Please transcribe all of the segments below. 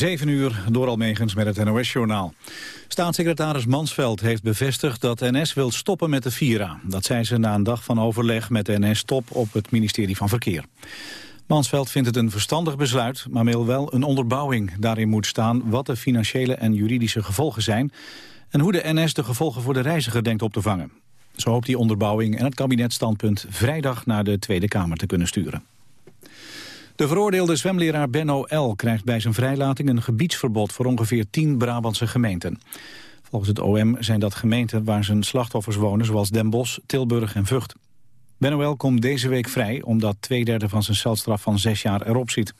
7 uur door Almegens met het NOS-journaal. Staatssecretaris Mansveld heeft bevestigd dat NS wil stoppen met de Vira. Dat zei ze na een dag van overleg met NS-top op het ministerie van Verkeer. Mansveld vindt het een verstandig besluit, maar wil wel een onderbouwing. Daarin moet staan wat de financiële en juridische gevolgen zijn... en hoe de NS de gevolgen voor de reiziger denkt op te vangen. Zo hoopt die onderbouwing en het kabinetstandpunt vrijdag naar de Tweede Kamer te kunnen sturen. De veroordeelde zwemleraar Benno L. krijgt bij zijn vrijlating een gebiedsverbod voor ongeveer 10 Brabantse gemeenten. Volgens het OM zijn dat gemeenten waar zijn slachtoffers wonen, zoals Den Bosch, Tilburg en Vught. Benno L. komt deze week vrij, omdat twee derde van zijn celstraf van zes jaar erop zit.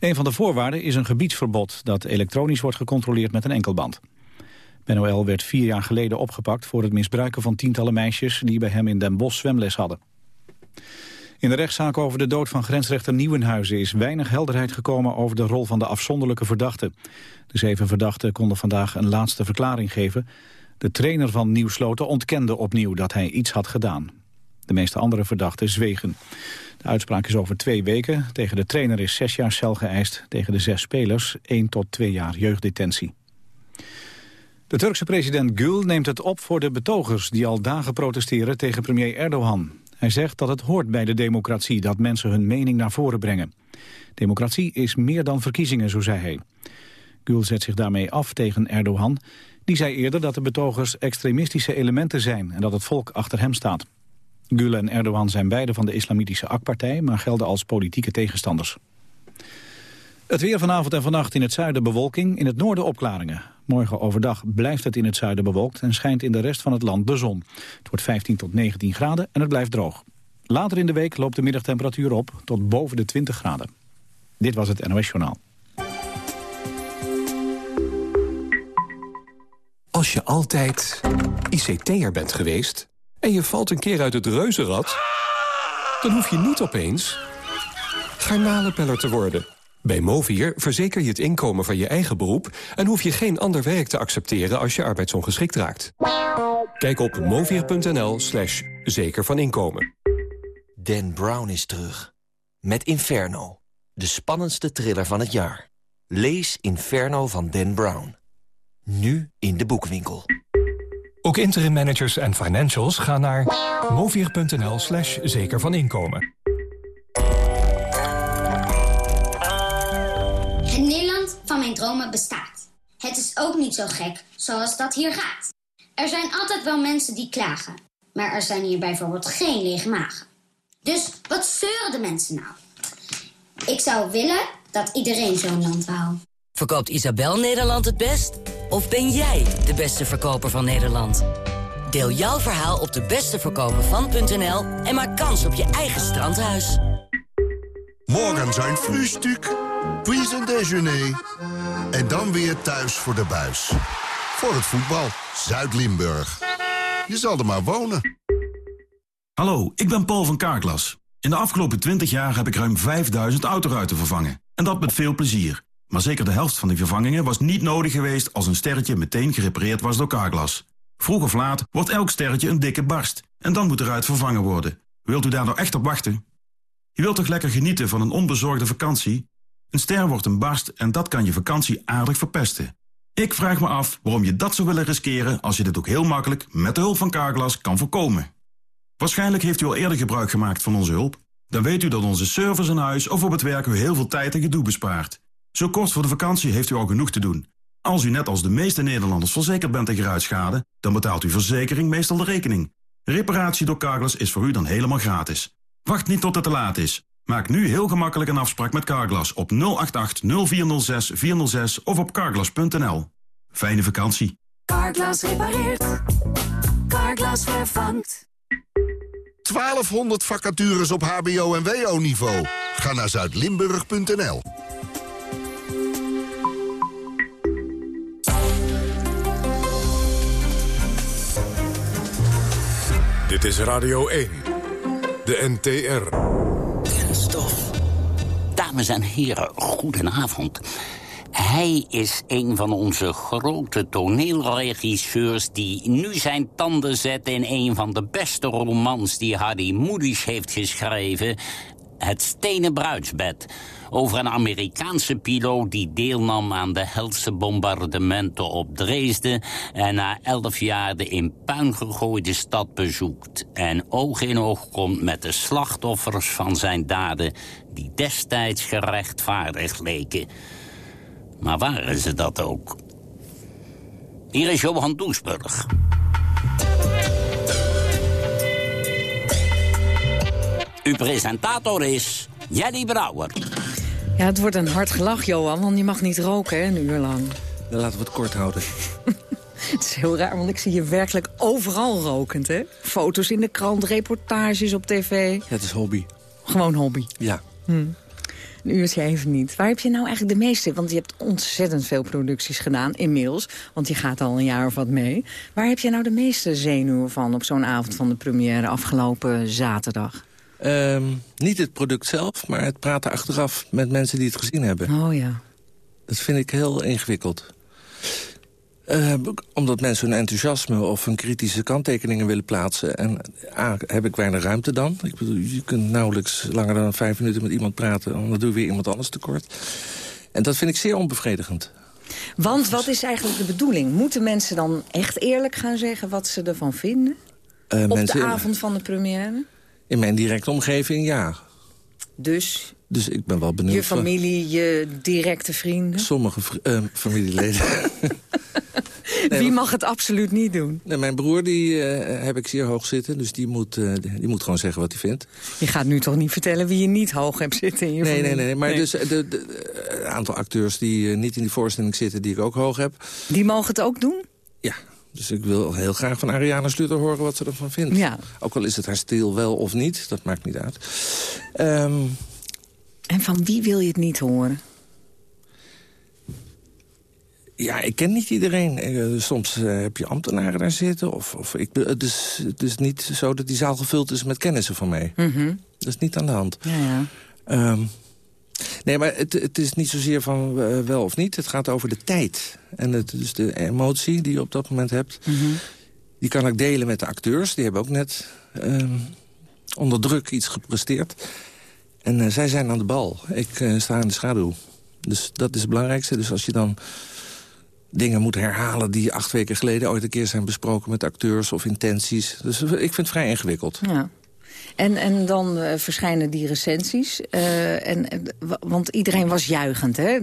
Een van de voorwaarden is een gebiedsverbod dat elektronisch wordt gecontroleerd met een enkelband. Benno L. werd vier jaar geleden opgepakt voor het misbruiken van tientallen meisjes die bij hem in Den Bosch zwemles hadden. In de rechtszaak over de dood van grensrechter Nieuwenhuizen is weinig helderheid gekomen over de rol van de afzonderlijke verdachten. De zeven verdachten konden vandaag een laatste verklaring geven. De trainer van Nieuwsloten ontkende opnieuw dat hij iets had gedaan. De meeste andere verdachten zwegen. De uitspraak is over twee weken. Tegen de trainer is zes jaar cel geëist. Tegen de zes spelers één tot twee jaar jeugddetentie. De Turkse president Gül neemt het op voor de betogers... die al dagen protesteren tegen premier Erdogan. Hij zegt dat het hoort bij de democratie dat mensen hun mening naar voren brengen. Democratie is meer dan verkiezingen, zo zei hij. Gül zet zich daarmee af tegen Erdogan. Die zei eerder dat de betogers extremistische elementen zijn... en dat het volk achter hem staat. Gül en Erdogan zijn beide van de islamitische AK-partij... maar gelden als politieke tegenstanders. Het weer vanavond en vannacht in het zuiden bewolking, in het noorden opklaringen. Morgen overdag blijft het in het zuiden bewolkt en schijnt in de rest van het land de zon. Het wordt 15 tot 19 graden en het blijft droog. Later in de week loopt de middagtemperatuur op tot boven de 20 graden. Dit was het NOS Journaal. Als je altijd ICT'er bent geweest en je valt een keer uit het reuzenrad... dan hoef je niet opeens garnalenpeller te worden... Bij Movier verzeker je het inkomen van je eigen beroep... en hoef je geen ander werk te accepteren als je arbeidsongeschikt raakt. Kijk op movier.nl slash zeker van inkomen. Dan Brown is terug. Met Inferno. De spannendste thriller van het jaar. Lees Inferno van Dan Brown. Nu in de boekwinkel. Ook interim managers en financials gaan naar movier.nl slash zeker van inkomen. Van mijn dromen bestaat. Het is ook niet zo gek zoals dat hier gaat. Er zijn altijd wel mensen die klagen. Maar er zijn hier bijvoorbeeld geen lege magen. Dus wat zeuren de mensen nou? Ik zou willen dat iedereen zo'n land wou. Verkoopt Isabel Nederland het best? Of ben jij de beste verkoper van Nederland? Deel jouw verhaal op de besteverkopervan.nl en maak kans op je eigen strandhuis. Morgen zijn Frühstück puis een déjeuner. En dan weer thuis voor de buis. Voor het voetbal, Zuid-Limburg. Je zal er maar wonen. Hallo, ik ben Paul van Kaarklas. In de afgelopen 20 jaar heb ik ruim 5000 autoruiten vervangen. En dat met veel plezier. Maar zeker de helft van die vervangingen was niet nodig geweest... als een sterretje meteen gerepareerd was door Carglass. Vroeg of laat wordt elk sterretje een dikke barst. En dan moet eruit vervangen worden. Wilt u daar nou echt op wachten? Je wilt toch lekker genieten van een onbezorgde vakantie... Een ster wordt een barst en dat kan je vakantie aardig verpesten. Ik vraag me af waarom je dat zou willen riskeren als je dit ook heel makkelijk met de hulp van Carglass kan voorkomen. Waarschijnlijk heeft u al eerder gebruik gemaakt van onze hulp. Dan weet u dat onze service in huis of op het werk u heel veel tijd en gedoe bespaart. Zo kort voor de vakantie heeft u al genoeg te doen. Als u net als de meeste Nederlanders verzekerd bent tegen ruitschade, dan betaalt uw verzekering meestal de rekening. Reparatie door Carglass is voor u dan helemaal gratis. Wacht niet tot het te laat is. Maak nu heel gemakkelijk een afspraak met Carglass op 088 0406 406 of op carglass.nl. Fijne vakantie. Carglass repareert. Carglass vervangt. 1200 vacatures op hbo- en wo-niveau. Ga naar zuidlimburg.nl. Dit is Radio 1. De NTR. Dames en heren, goedenavond. Hij is een van onze grote toneelregisseurs... die nu zijn tanden zet in een van de beste romans... die Hardy Mulisch heeft geschreven... Het Stenen Bruidsbed. Over een Amerikaanse piloot die deelnam aan de helse bombardementen op Dresden... en na elf jaar de in puin gegooide stad bezoekt... en oog in oog komt met de slachtoffers van zijn daden... die destijds gerechtvaardigd leken. Maar waren ze dat ook? Hier is Johan Doesburg. Uw presentator is Jelly Brouwer. Ja, het wordt een hard gelach, Johan, want je mag niet roken, hè, een uur lang. Dan laten we het kort houden. Het is heel raar, want ik zie je werkelijk overal rokend, hè? Foto's in de krant, reportages op tv. Ja, het is hobby. Gewoon hobby. Ja. Hm. Een uurtje even niet. Waar heb je nou eigenlijk de meeste? Want je hebt ontzettend veel producties gedaan, inmiddels. Want je gaat al een jaar of wat mee. Waar heb je nou de meeste zenuwen van op zo'n avond van de première afgelopen zaterdag? Ehm, niet het product zelf, maar het praten achteraf met mensen die het gezien hebben. Oh ja. Dat vind ik heel ingewikkeld. Eh, omdat mensen hun enthousiasme of hun kritische kanttekeningen willen plaatsen. En A, heb ik weinig ruimte dan. Ik bedoel, je kunt nauwelijks langer dan vijf minuten met iemand praten... dan doe je weer iemand anders tekort. En dat vind ik zeer onbevredigend. Want wat is eigenlijk de bedoeling? Moeten mensen dan echt eerlijk gaan zeggen wat ze ervan vinden? Uh, Op mensen, de avond van de première? In mijn directe omgeving, ja. Dus Dus ik ben wel benieuwd. je familie, je directe vrienden? Sommige uh, familieleden. nee, Wie mag het absoluut niet doen? Nee, mijn broer die, uh, heb ik zeer hoog zitten, dus die moet, uh, die moet gewoon zeggen wat hij vindt. Je gaat nu toch niet vertellen wie je niet hoog hebt zitten in je nee, familie? Nee, nee, nee, maar nee. dus een aantal acteurs die niet in die voorstelling zitten, die ik ook hoog heb. Die mogen het ook doen? Ja, dus ik wil heel graag van Ariana Sluter horen wat ze ervan vindt. Ja. Ook al is het haar stil wel of niet, dat maakt niet uit. Um, en van wie wil je het niet horen? Ja, ik ken niet iedereen. Soms uh, heb je ambtenaren daar zitten. Of, of ik, het, is, het is niet zo dat die zaal gevuld is met kennissen van mij. Mm -hmm. Dat is niet aan de hand. Ja, ja. Um, nee, maar het, het is niet zozeer van uh, wel of niet. Het gaat over de tijd. En het, dus de emotie die je op dat moment hebt... Mm -hmm. die kan ik delen met de acteurs. Die hebben ook net um, onder druk iets gepresteerd. En uh, zij zijn aan de bal. Ik uh, sta in de schaduw. Dus dat is het belangrijkste. Dus als je dan dingen moet herhalen die acht weken geleden ooit een keer zijn besproken met acteurs of intenties. Dus ik vind het vrij ingewikkeld. Ja. En, en dan uh, verschijnen die recensies. Uh, en, want iedereen was juichend, hè?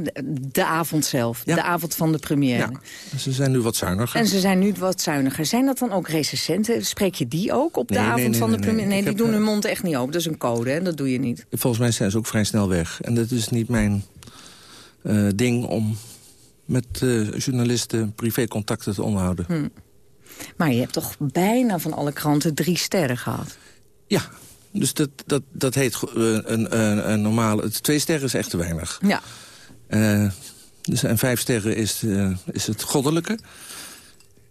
De avond zelf. Ja. De avond van de première. Ja. Ze zijn nu wat zuiniger. En ze zijn nu wat zuiniger. Zijn dat dan ook recensenten? Spreek je die ook op de nee, avond nee, van de première? Nee, die heb, doen hun mond echt niet open. Dat is een code, hè? Dat doe je niet. Volgens mij zijn ze ook vrij snel weg. En dat is niet mijn uh, ding om met journalisten privécontacten te onderhouden. Hm. Maar je hebt toch bijna van alle kranten drie sterren gehad? Ja, dus dat, dat, dat heet uh, een, een, een normale... Twee sterren is echt te weinig. Ja. Uh, dus, en vijf sterren is, is het goddelijke.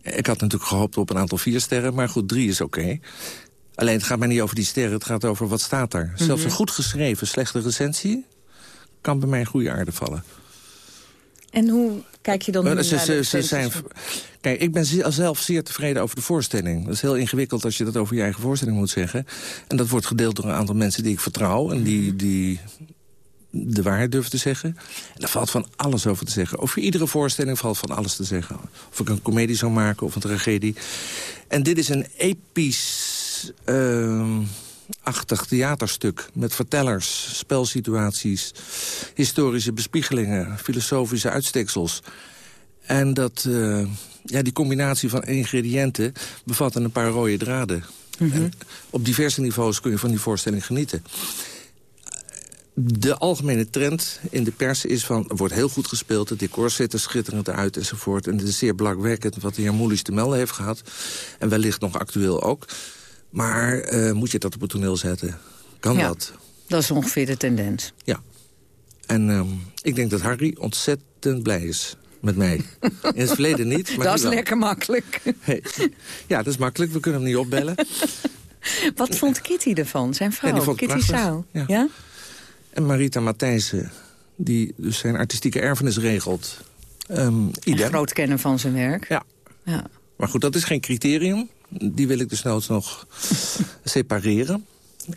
Ik had natuurlijk gehoopt op een aantal vier sterren, maar goed, drie is oké. Okay. Alleen het gaat mij niet over die sterren, het gaat over wat staat daar. Mm -hmm. Zelfs een goed geschreven, slechte recensie... kan bij mij goede aarde vallen. En hoe kijk je dan nu ze, naar ze, de ze zijn, Kijk, ik ben zelf zeer tevreden over de voorstelling. Dat is heel ingewikkeld als je dat over je eigen voorstelling moet zeggen. En dat wordt gedeeld door een aantal mensen die ik vertrouw... en die, die de waarheid durven te zeggen. En daar valt van alles over te zeggen. Over iedere voorstelling valt van alles te zeggen. Of ik een komedie zou maken of een tragedie. En dit is een episch... Uh, achtig theaterstuk met vertellers, spelsituaties... historische bespiegelingen, filosofische uitsteksels. En dat, uh, ja, die combinatie van ingrediënten bevat een paar rode draden. Mhm. Mm -hmm. en op diverse niveaus kun je van die voorstelling genieten. De algemene trend in de pers is van... er wordt heel goed gespeeld, het decor ziet er schitterend uit enzovoort. En het is zeer belangwekkend wat de heer Moelis te melden heeft gehad. En wellicht nog actueel ook. Maar uh, moet je dat op het toneel zetten? Kan ja, dat? Dat is ongeveer de tendens. Ja. En um, ik denk dat Harry ontzettend blij is met mij. In het verleden niet. Maar dat is wel. lekker makkelijk. Hey. Ja, dat is makkelijk. We kunnen hem niet opbellen. Wat vond Kitty ervan? Zijn vrouw, ja, die vond Kitty. Saal. Ja. ja? En Marita Matthijssen, die dus zijn artistieke erfenis regelt. Um, Een groot kennen van zijn werk. Ja. ja. Maar goed, dat is geen criterium. Die wil ik dus noods nog separeren.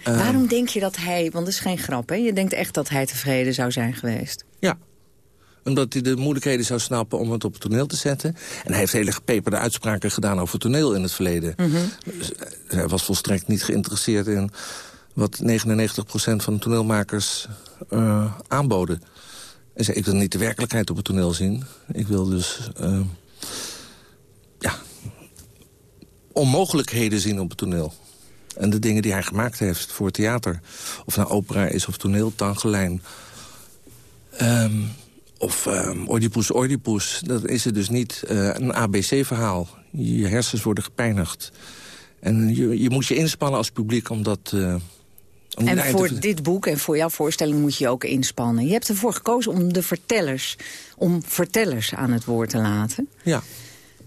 Eh, Waarom denk je dat hij, want dat is geen grap, hè? Je denkt echt dat hij tevreden zou zijn geweest. Ja, omdat hij de moeilijkheden zou snappen om het op het toneel te zetten. En hij heeft hele gepeperde uitspraken gedaan over toneel in het verleden. Dus, eh, hij was volstrekt niet geïnteresseerd in wat 99% van de toneelmakers eh, aanboden. Hij zei, ik wil niet de werkelijkheid op het toneel zien. Ik wil dus onmogelijkheden zien op het toneel. En de dingen die hij gemaakt heeft voor theater. Of nou opera is of toneel, Tangelijn. Ehm, of um, Oedipus Oedipus. Dat is het dus niet eh, een ABC-verhaal. Je hersens worden gepijnigd. En je, je moet je inspannen als publiek om dat... eh, om En voor te- dit boek en voor jouw voorstelling moet je je ook inspannen. Je hebt ervoor gekozen om de vertellers, om vertellers aan het woord te laten. Ja.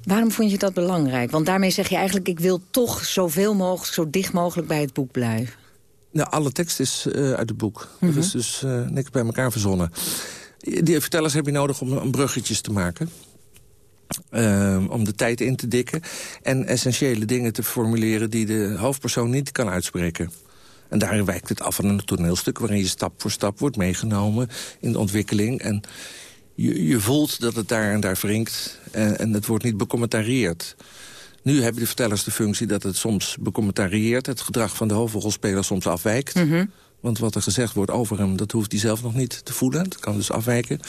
Waarom vond je dat belangrijk? Want daarmee zeg je eigenlijk, ik wil toch zoveel mogelijk, zo dicht mogelijk bij het boek blijven. Nou, alle tekst is eh, uit het boek. Mhm. Er is dus eh, niks bij elkaar verzonnen. Die vertellers heb je nodig om, om bruggetjes te maken. Ehm, om de tijd in te dikken. En essentiële dingen te formuleren die de hoofdpersoon niet kan uitspreken. En daarin wijkt het af van een toneelstuk... waarin je stap voor stap wordt meegenomen in de ontwikkeling. En je, je voelt dat het daar en daar wringt. En, en het wordt niet becommentarieerd. Nu hebben de vertellers de functie dat het soms becommentarieert... het gedrag van de hoofdrolspeler soms afwijkt. Want wat er gezegd wordt over hem, dat hoeft hij zelf nog niet te voelen. Het kan dus afwijken.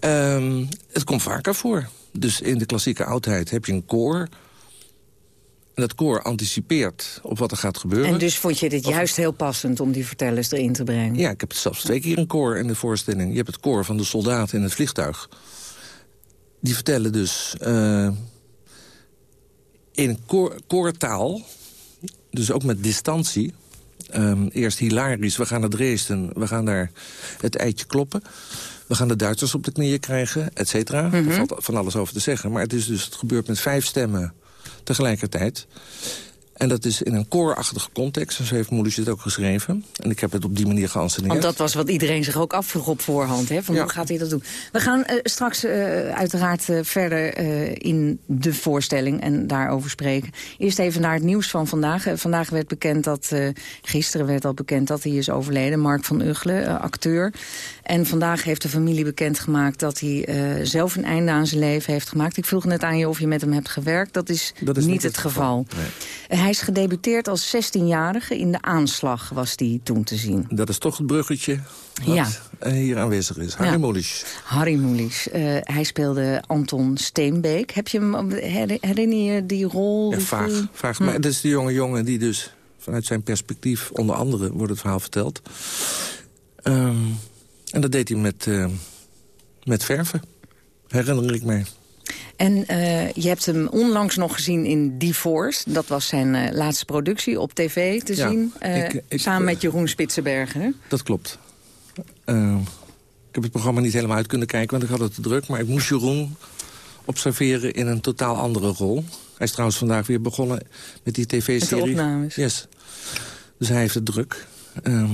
Ehm, het komt vaker voor. Dus in de klassieke oudheid heb je een koor... En dat koor anticipeert op wat er gaat gebeuren. En dus vond je dit juist heel passend om die vertellers erin te brengen? Ja, ik heb zelfs twee keer een koor in de voorstelling. Je hebt het koor van de soldaten in het vliegtuig. Die vertellen dus eh, in koor, koortaal, dus ook met distantie... Ehm, eerst hilarisch, we gaan naar Dresden, we gaan daar het eitje kloppen... We gaan de Duitsers op de knieën krijgen, et cetera. Er valt van alles over te zeggen. Maar het, is dus, het gebeurt met vijf stemmen tegelijkertijd. En dat is in een koorachtige context. En zo heeft Moelis het ook geschreven. En ik heb het op die manier geanceneerd. Want dat was wat iedereen zich ook afvroeg op voorhand. Hè? Van Ja. Hoe gaat hij dat doen? We gaan eh, straks eh, uiteraard eh, verder in de voorstelling en daarover spreken. Eerst even naar het nieuws van vandaag. Vandaag werd bekend dat, gisteren werd al bekend dat hij is overleden. Mark van Uggelen, acteur. En vandaag heeft de familie bekendgemaakt dat hij eh, zelf een einde aan zijn leven heeft gemaakt. Ik vroeg net aan je of je met hem hebt gewerkt. Dat is, Dat is niet, het geval. Eh, Hij is gedebuteerd als 16-jarige. In de aanslag was die toen te zien. Dat is toch het bruggetje wat Ja. eh, hier aanwezig is. Harry Ja. Mulisch. Harry Mulisch. Hij speelde Anton Steenbeek. Heb je hem, her- herinner je die rol? Ja, Die- vaag. Hm. Maar dat is de jonge jongen die dus vanuit zijn perspectief... onder andere wordt het verhaal verteld. Ehm, en dat deed hij met, eh, met verven. Herinner ik mij. En eh, je hebt hem onlangs nog gezien in Divorce. Dat was zijn eh, laatste productie op tv te Ja, zien. ik- ik- samen met Jeroen Spitsenbergen. Dat klopt. Ehm, ik heb het programma niet helemaal uit kunnen kijken, want ik had het te druk. Maar ik moest Jeroen observeren in een totaal andere rol. Hij is trouwens vandaag weer begonnen met die tv-serie. Met de opnames. Yes. Dus hij heeft het druk. Ehm,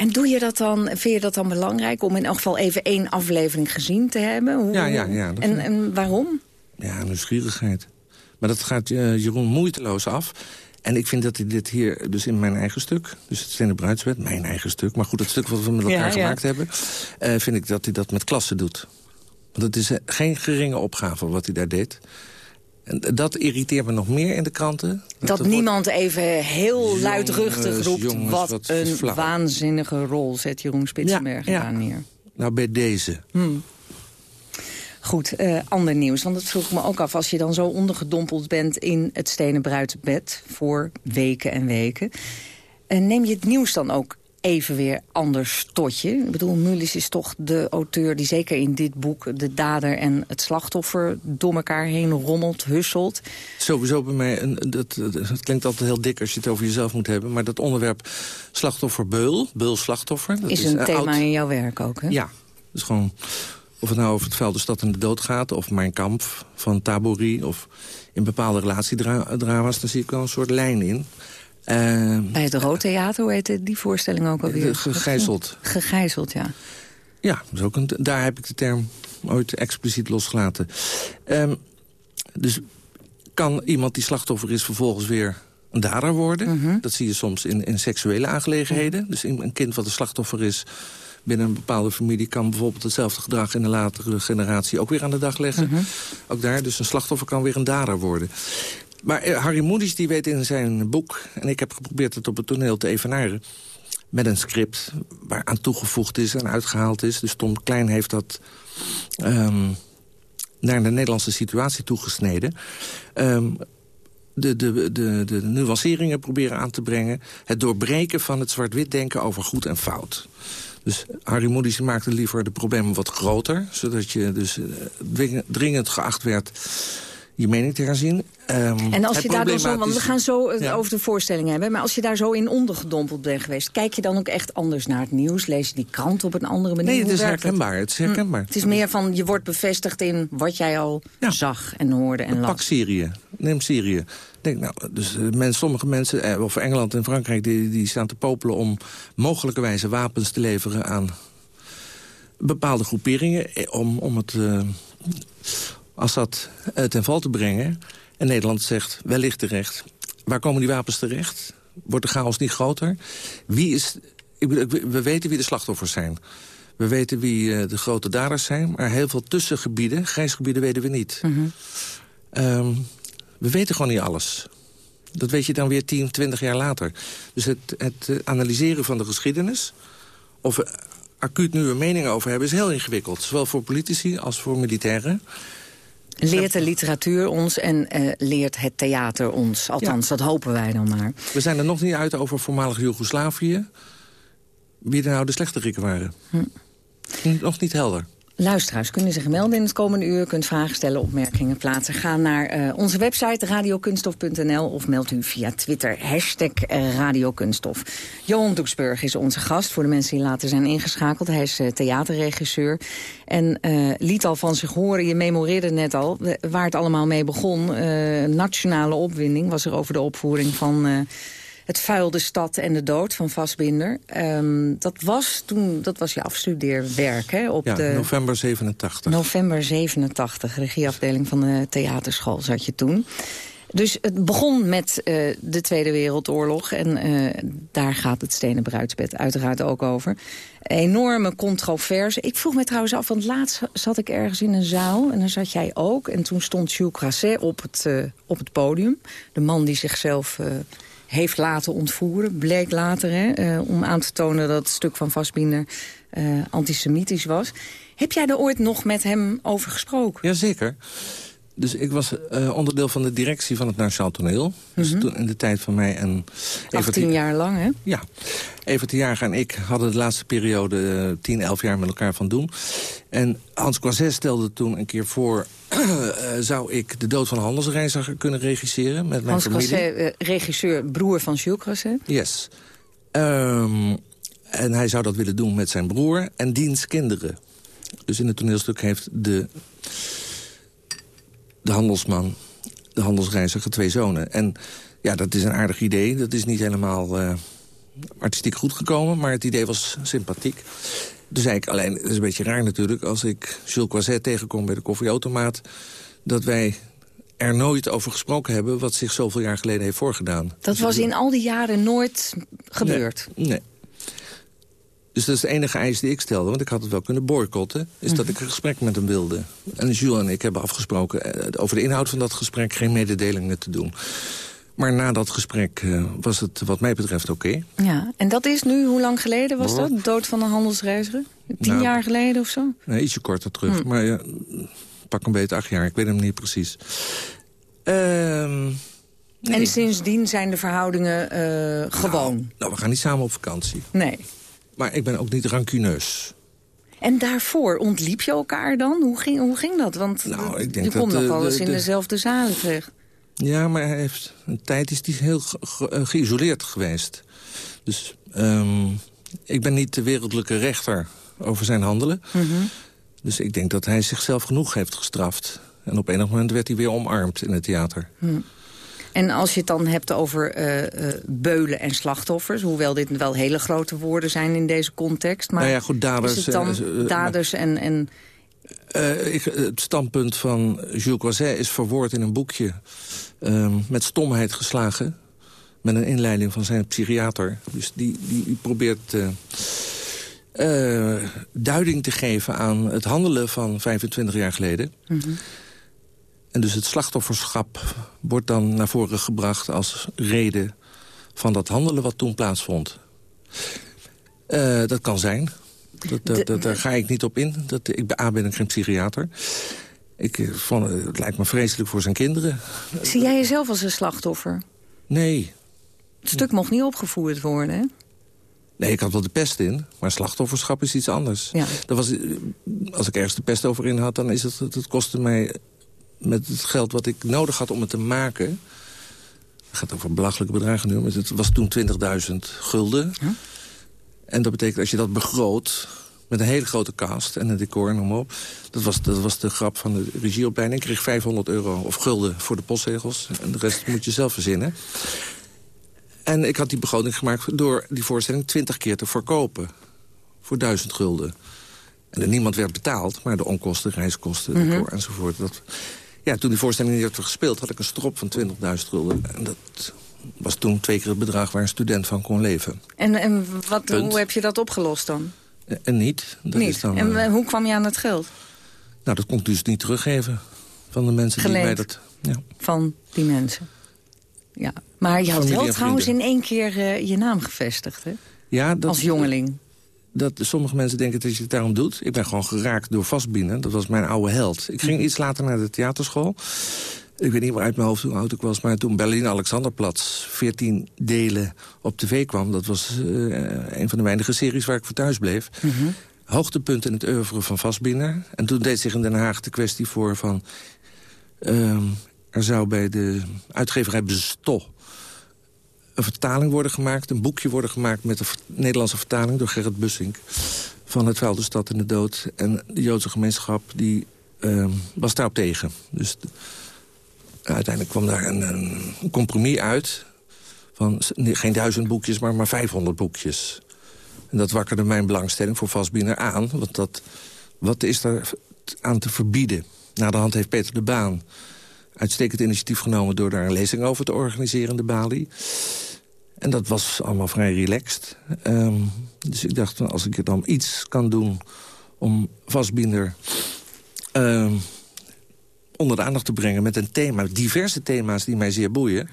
En doe je dat dan, vind je dat dan belangrijk om in elk geval even één aflevering gezien te hebben? Hoe- Ja, ja, ja, En, waarom? ja, nieuwsgierigheid. Maar dat gaat eh, Jeroen moeiteloos af. En ik vind dat hij dit hier, dus in mijn eigen stuk... dus het Stenen Bruidswet, mijn eigen stuk... maar goed, het stuk wat we met elkaar Ja, ja. gemaakt hebben... eh, vind ik dat hij dat met klasse doet. Want het is eh, geen geringe opgave wat hij daar deed. En dat irriteert me nog meer in de kranten. Dat, niemand even heel Jongens, luidruchtig roept... jongens, wat, wat een flauw. waanzinnige rol zet Jeroen Spitsenbergen Ja, ja. daar neer. Nou, bij deze. Goed, eh, ander nieuws. Want dat vroeg ik me ook af. Als je dan zo ondergedompeld bent in het stenen bruidbed... voor weken en weken... eh, neem je het nieuws dan ook even weer anders tot je? Ik bedoel, Mulis is toch de auteur die zeker in dit boek... de dader en het slachtoffer door elkaar heen rommelt, husselt. Sowieso bij mij, dat, klinkt altijd heel dik als je het over jezelf moet hebben... maar dat onderwerp slachtoffer beul, beul slachtoffer... Dat is een thema oud- in jouw werk ook, hè? Ja, dus gewoon... Of het nou over het vuil de stad in de dood gaat... of Mijn Kamp van Tabori... of in bepaalde relatiedrama's... daar zie ik wel een soort lijn in. Eh, Bij het Rood Theater, hoe heette die voorstelling ook alweer? gegijzeld. Gegijzeld, ja. Ja, dat is ook een, daar heb ik de term ooit expliciet losgelaten. Ehm, dus kan iemand die slachtoffer is vervolgens weer een dader worden. Dat zie je soms in, in seksuele aangelegenheden. Dus een kind wat een slachtoffer is binnen een bepaalde familie... kan bijvoorbeeld hetzelfde gedrag in een latere generatie ook weer aan de dag leggen. Ook daar, dus een slachtoffer kan weer een dader worden. Maar eh, Harry Moedis die weet in zijn boek... en ik heb geprobeerd het op het toneel te evenaren... met een script waar aan toegevoegd is en uitgehaald is. Dus Tom Klein heeft dat ehm, naar de Nederlandse situatie toegesneden... Um, de, de, de, de nuanceringen proberen aan te brengen. Het doorbreken van het zwart-wit denken over goed en fout. Dus Harry Moedis maakte liever de problemen wat groter... zodat je dus eh, dringend geacht werd je mening te gaan zien. Um, en als je daar dan zo, want we gaan zo het over de voorstelling hebben... maar als je daar zo in ondergedompeld bent geweest... kijk je dan ook echt anders naar het nieuws? Lees je die krant op een andere manier? Nee, het is herkenbaar. Het is hm. herkenbaar. het is meer van, je wordt bevestigd in wat jij al zag en hoorde en las. Pak Syrië. Neem Syrië. Denk, nou, dus uh, sommige mensen, eh, of Engeland en Frankrijk... Die, die staan te popelen om mogelijkerwijze wapens te leveren aan bepaalde groeperingen... Eh, om, om het... Uh, Assad uh, ten val te brengen. En Nederland zegt, wellicht terecht. Waar komen die wapens terecht? Wordt de chaos niet groter? Wie is, ik, we weten wie de slachtoffers zijn. We weten wie uh, de grote daders zijn. Maar heel veel tussengebieden, grijsgebieden, weten we niet. Mm -hmm. um, we weten gewoon niet alles. Dat weet je dan weer 10, 20 jaar later. Dus het, het uh, analyseren van de geschiedenis... of we acuut nu een mening over hebben, is heel ingewikkeld. Zowel voor politici als voor militairen. Leert de literatuur ons en uh, leert het theater ons. Althans, dat hopen wij dan maar. We zijn er nog niet uit over voormalig Joegoslavië. Wie er nou de slechteriken waren. Hm. Nog niet helder. Luisteraars kunnen zich melden in het komende uur. Kunt vragen stellen, opmerkingen plaatsen. Ga naar uh, onze website radiokunstof.nl of meld u via Twitter hashtag radiokunstof. Johan Doeksburg is onze gast voor de mensen die later zijn ingeschakeld. Hij is uh, theaterregisseur en uh, liet al van zich horen, je memoreerde net al, waar het allemaal mee begon. nationale opwinding was er over de opvoering van het vuil, de stad en de dood van Vastbinder. Um, dat, was toen, dat was je afstudeerwerk, hè? Op ja, de, november 87. November 87, regieafdeling van de theaterschool zat je toen. Dus het begon met uh, de Tweede Wereldoorlog. En uh, daar gaat het Stenen Bruidsbed uiteraard ook over. Enorme controverse. Ik vroeg me trouwens af, want laatst zat ik ergens in een zaal... en dan zat jij ook. En toen stond Jules Crasset op het, uh, op het podium. De man die zichzelf heeft laten ontvoeren. Bleek later, hè, uh, om aan te tonen dat het stuk van Vastbinder uh, antisemitisch was. Heb jij er ooit nog met hem over gesproken? Jazeker. Dus ik was uh, onderdeel van de directie van het Nationaal Toneel. Mm -hmm. Dus mhm. toen in de tijd van mij en... 18 jaar lang, hè? Ja. Evert de Jager en ik hadden de laatste periode uh, 10, 11 jaar met elkaar van doen. En Hans Croiset stelde toen een keer voor... uh, zou ik de dood van een handelsreiziger kunnen regisseren met mijn Hans familie. Hans Croiset, uh, regisseur, broer van Jules Croiset? Yes. Um, en hij zou dat willen doen met zijn broer en diens kinderen. Dus in het toneelstuk heeft de de handelsman, de handelsreiziger, twee zonen. En ja, dat is een aardig idee. Dat is niet helemaal uh, artistiek goed gekomen, maar het idee was sympathiek. Dus ik alleen, het is een beetje raar natuurlijk... als ik Jules Croiset tegenkom bij de koffieautomaat... dat wij er nooit over gesproken hebben... wat zich zoveel jaar geleden heeft voorgedaan. Dat dus was in al die jaren nooit gebeurd? Nee, nee. Dus dat is de enige eis die ik stelde, want ik had het wel kunnen boycotten... is dat ik een gesprek met hem wilde. En Jules en ik hebben afgesproken eh, over de inhoud van dat gesprek... geen mededelingen te doen. Maar na dat gesprek uh, was het wat mij betreft oké. Ja, en dat is nu, hoe lang geleden was dat? De dood van een handelsreiziger? Tien nou, jaar geleden of zo? Nee, ietsje korter terug. Hm. Maar ja, pak een beetje acht jaar, ik weet hem niet precies. Ehm... Nee. En sindsdien zijn de verhoudingen uh, gewoon? Nou, nou, we gaan niet samen op vakantie. Nee. Maar ik ben ook niet rancuneus. En daarvoor ontliep je elkaar dan? Hoe ging, hoe ging dat? Want nou, ik denk je komt nog wel eens in dezelfde zalen terecht. Ja, maar hij heeft, een tijd is hij heel ge ge eh, geïsoleerd geweest. Dus um, ik ben niet de wereldlijke rechter over zijn handelen. Mm -hmm. Dus ik denk dat hij zichzelf genoeg heeft gestraft. En op enig moment werd hij weer omarmd in het theater. Mm. En als je het dan hebt over uh, uh, beulen en slachtoffers... hoewel dit wel hele grote woorden zijn in deze context... maar nou ja, goed, daders, is het dan uh, daders en... en... Ik, het standpunt van Jules Croiset is verwoord in een boekje... met stomheid geslagen. met een inleiding van zijn psychiater. Dus die, die, die probeert duiding te geven aan het handelen van 25 jaar geleden. Mhm. En dus het slachtofferschap wordt dan naar voren gebracht als reden van dat handelen wat toen plaatsvond. Uh, dat kan zijn. Dat, dat, dat, daar ga ik niet op in. Dat, ik ben, A, ben ik geen psychiater. Ik vond, het lijkt me vreselijk voor zijn kinderen. Zie jij jezelf als een slachtoffer? Nee. Het stuk mocht niet opgevoerd worden, hè? Nee, ik had wel de pest in, maar slachtofferschap is iets anders. Ja. Dat was, als ik ergens de pest over in had, dan is het, het kostte mij met het geld wat ik nodig had om het te maken... het gaat over belachelijke bedragen nu, maar het was toen 20.000 gulden. Huh? En dat betekent als je dat begroot met een hele grote cast en een decor, noem maar op. Dat was, dat was de grap van de regieopleiding. Ik kreeg 500 euro of gulden voor de postzegels. En de rest moet je zelf verzinnen. En ik had die begroting gemaakt door die voorstelling 20 keer te verkopen. Voor 1000 gulden. En er niemand werd betaald, maar de onkosten, reiskosten, decor Mhm. enzovoort. Dat, ja, toen die voorstelling niet werd gespeeld, had ik een strop van 20.000 gulden. En dat was toen twee keer het bedrag waar een student van kon leven. En, en wat, Punt. hoe heb je dat opgelost dan? En, niet. Dat niet. Is dan, en eh, hoe kwam je aan het geld nou, dat kon ik dus niet teruggeven van de mensen die mij dat... Ja. van die mensen? Ja. Maar je had wel trouwens in één keer eh, je naam gevestigd, hè? Ja, dat, Als jongeling. Dat, sommige mensen denken dat je het daarom doet. Ik ben gewoon geraakt door vastbinden. Dat was mijn oude held. Ik ging iets later naar de theaterschool. Ik weet niet meer uit mijn hoofd hoe oud ik was... maar toen Berlin Alexanderplatz 14 delen op tv kwam... dat was eh, een van de weinige series waar ik voor thuis bleef... hoogtepunt in het oeuvre van Vastbinder. En toen deed zich in Den Haag de kwestie voor van... ehm, er zou bij de uitgeverij Besto een vertaling worden gemaakt... een boekje worden gemaakt met een Nederlandse vertaling... door Gerrit Bussink van Het Vuil de Stad in de Dood. En de Joodse gemeenschap die, ehm, was daarop tegen. Dus de- uiteindelijk kwam daar een, compromis uit... van geen duizend boekjes, maar maar 500 boekjes. En dat wakkerde mijn belangstelling voor Vastbinder aan. Want dat, wat is daar aan te verbieden? Na de hand heeft Peter de Baan uitstekend initiatief genomen... door daar een lezing over te organiseren in de Bali. En dat was allemaal vrij relaxed. Ehm, dus ik dacht, als ik er dan iets kan doen om Vastbinder... ehm, onder de aandacht te brengen met een thema... diverse thema's die mij zeer boeien...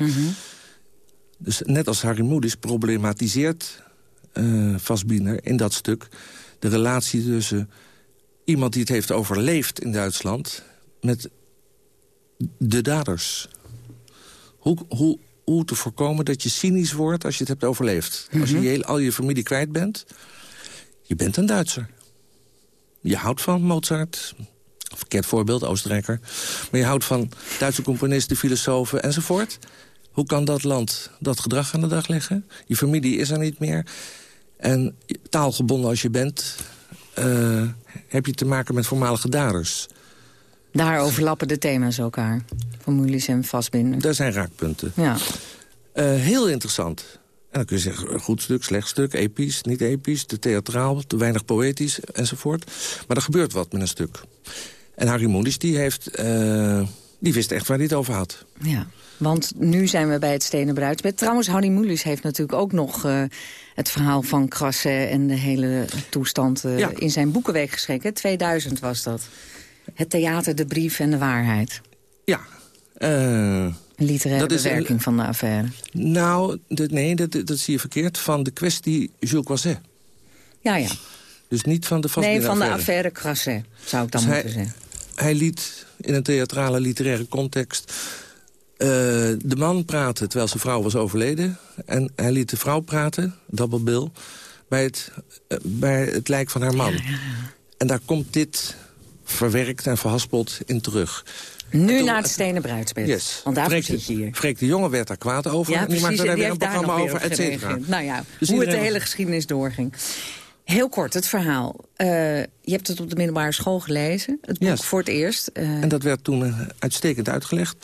Dus net als Harry Moedis problematiseert eh Vastbinder in dat stuk... de relatie tussen iemand die het heeft overleefd in Duitsland... met de daders. Hoe, hoe, hoe te voorkomen dat je cynisch wordt als je het hebt overleefd. Als je, je heel- al je familie kwijt bent, je bent een Duitser. Je houdt van Mozart, verkeerd voorbeeld, Oostenrijker. Maar je houdt van Duitse componisten, filosofen enzovoort. Hoe kan dat land dat gedrag aan de dag leggen? Je familie is er niet meer. En taalgebonden als je bent, eh, heb je te maken met voormalige daders. Daar overlappen de thema's elkaar. Formules en vastbinden. Daar zijn raakpunten. Ja. Eh, heel interessant. En dan kun je zeggen, goed stuk, slecht stuk, episch, niet episch... te theatraal, te weinig poëtisch, enzovoort. Maar er gebeurt wat met een stuk. En Harry Moelis, die, heeft, eh, die wist echt waar hij het over had. Ja, want nu zijn we bij het Stenen Bruidsbed. Trouwens, Harry Mulisch heeft natuurlijk ook nog eh, het verhaal van Krassen... en de hele toestand Ja. in zijn boekenweek geschreven. 2000 was dat. Het theater, de brief en de waarheid. Ja. Een literaire een- bewerking van de affaire. nou, nee, dat, dat zie je verkeerd. Van de kwestie Jules Croisset. Ja, ja. Dus niet van de Nee, van de affaire Krasset, zou ik dan Dus hij- moeten zeggen. Hij liet in een theatrale literaire context eh, de man praten terwijl zijn vrouw was overleden. En hij liet de vrouw praten, double bill, bij het, eh, bij het lijk van haar man. En daar komt dit verwerkt en verhaspeld in terug. Nu naar het Stenen Bruidsbed. Yes. Want daarvoor Freek de- zit je hier. Freek de Jonge werd daar kwaad over. Ja, en die precies. maakte daar die weer een daar programma over, et cetera. Nou ja, Dus hoe het de hele geschiedenis doorging. Heel kort, het verhaal. Eh, je hebt het op de middelbare school gelezen. Het boek Yes. voor het eerst. Eh, En dat werd toen eh, uitstekend uitgelegd.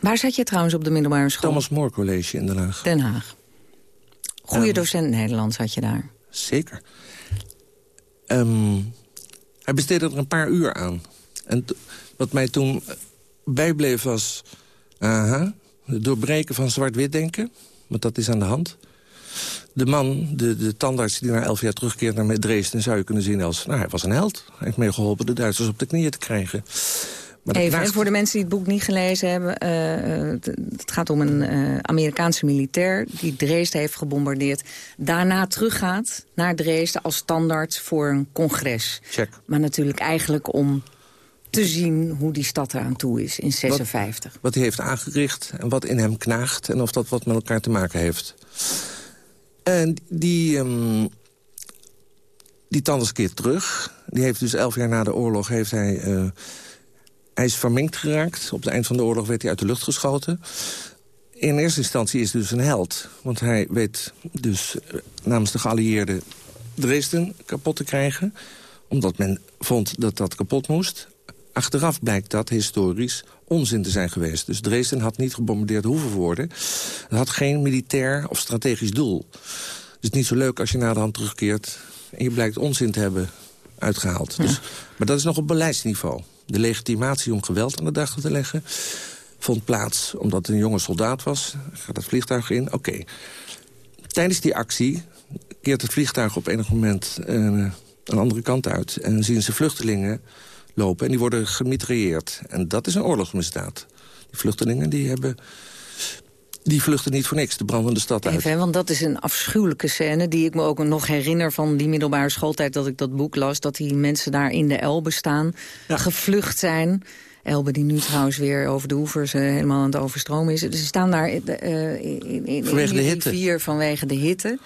Waar zat je trouwens op de middelbare school? Thomas More College in Den Haag. Den Haag. Goeie Ehm, docent Nederlands had je daar. Zeker. Ehm, hij besteedde er een paar uur aan. En wat mij toen bijbleef was... Het doorbreken van zwart-wit denken. Want dat is aan de hand. De man, de, de tandarts die na elf jaar terugkeert naar Dresden... zou je kunnen zien als, nou, hij was een held. Hij heeft meegeholpen de Duitsers op de knieën te krijgen. Even, voor de mensen die het boek niet gelezen hebben. Uh, het gaat om een uh, Amerikaanse militair die Dresden heeft gebombardeerd. Daarna teruggaat naar Dresden als standaard voor een congres. Check. Maar natuurlijk eigenlijk om te zien hoe die stad eraan toe is in 56. Wat, wat hij heeft aangericht en wat in hem knaagt... en of dat wat met elkaar te maken heeft. En die... Um, die tandarts keert terug. Die heeft dus elf jaar na de oorlog heeft hij... Uh, hij is verminkt geraakt. Op het eind van de oorlog werd hij uit de lucht geschoten. In eerste instantie is hij dus een held. Want hij weet dus eh, namens de geallieerden Dresden kapot te krijgen. Omdat men vond dat dat kapot moest. Achteraf blijkt dat historisch onzin te zijn geweest. Dus Dresden had niet gebombardeerd hoeven worden. Het had geen militair of strategisch doel. Dus het is niet zo leuk als je na de hand terugkeert... en je blijkt onzin te hebben uitgehaald. Dus, maar dat is nog op beleidsniveau. De legitimatie om geweld aan de dag te leggen vond plaats omdat het een jonge soldaat was. Gaat het vliegtuig in? Oké. Tijdens die actie keert het vliegtuig op enig moment uh, een andere kant uit... en zien ze vluchtelingen lopen en die worden gemitrailleerd. En dat is een oorlogsmisdaad. Die vluchtelingen die hebben... Die vluchten niet voor niks de brandende stad uit. Even, want dat is een afschuwelijke scène die ik me ook nog herinner van die middelbare schooltijd dat ik dat boek las. Dat die mensen daar in de Elbe staan, gevlucht zijn. Elbe die nu trouwens weer over de oevers uh, helemaal aan het overstromen is. Dus ze staan daar uh, in, in, in, vanwege in de hitte. rivier vanwege de hitte.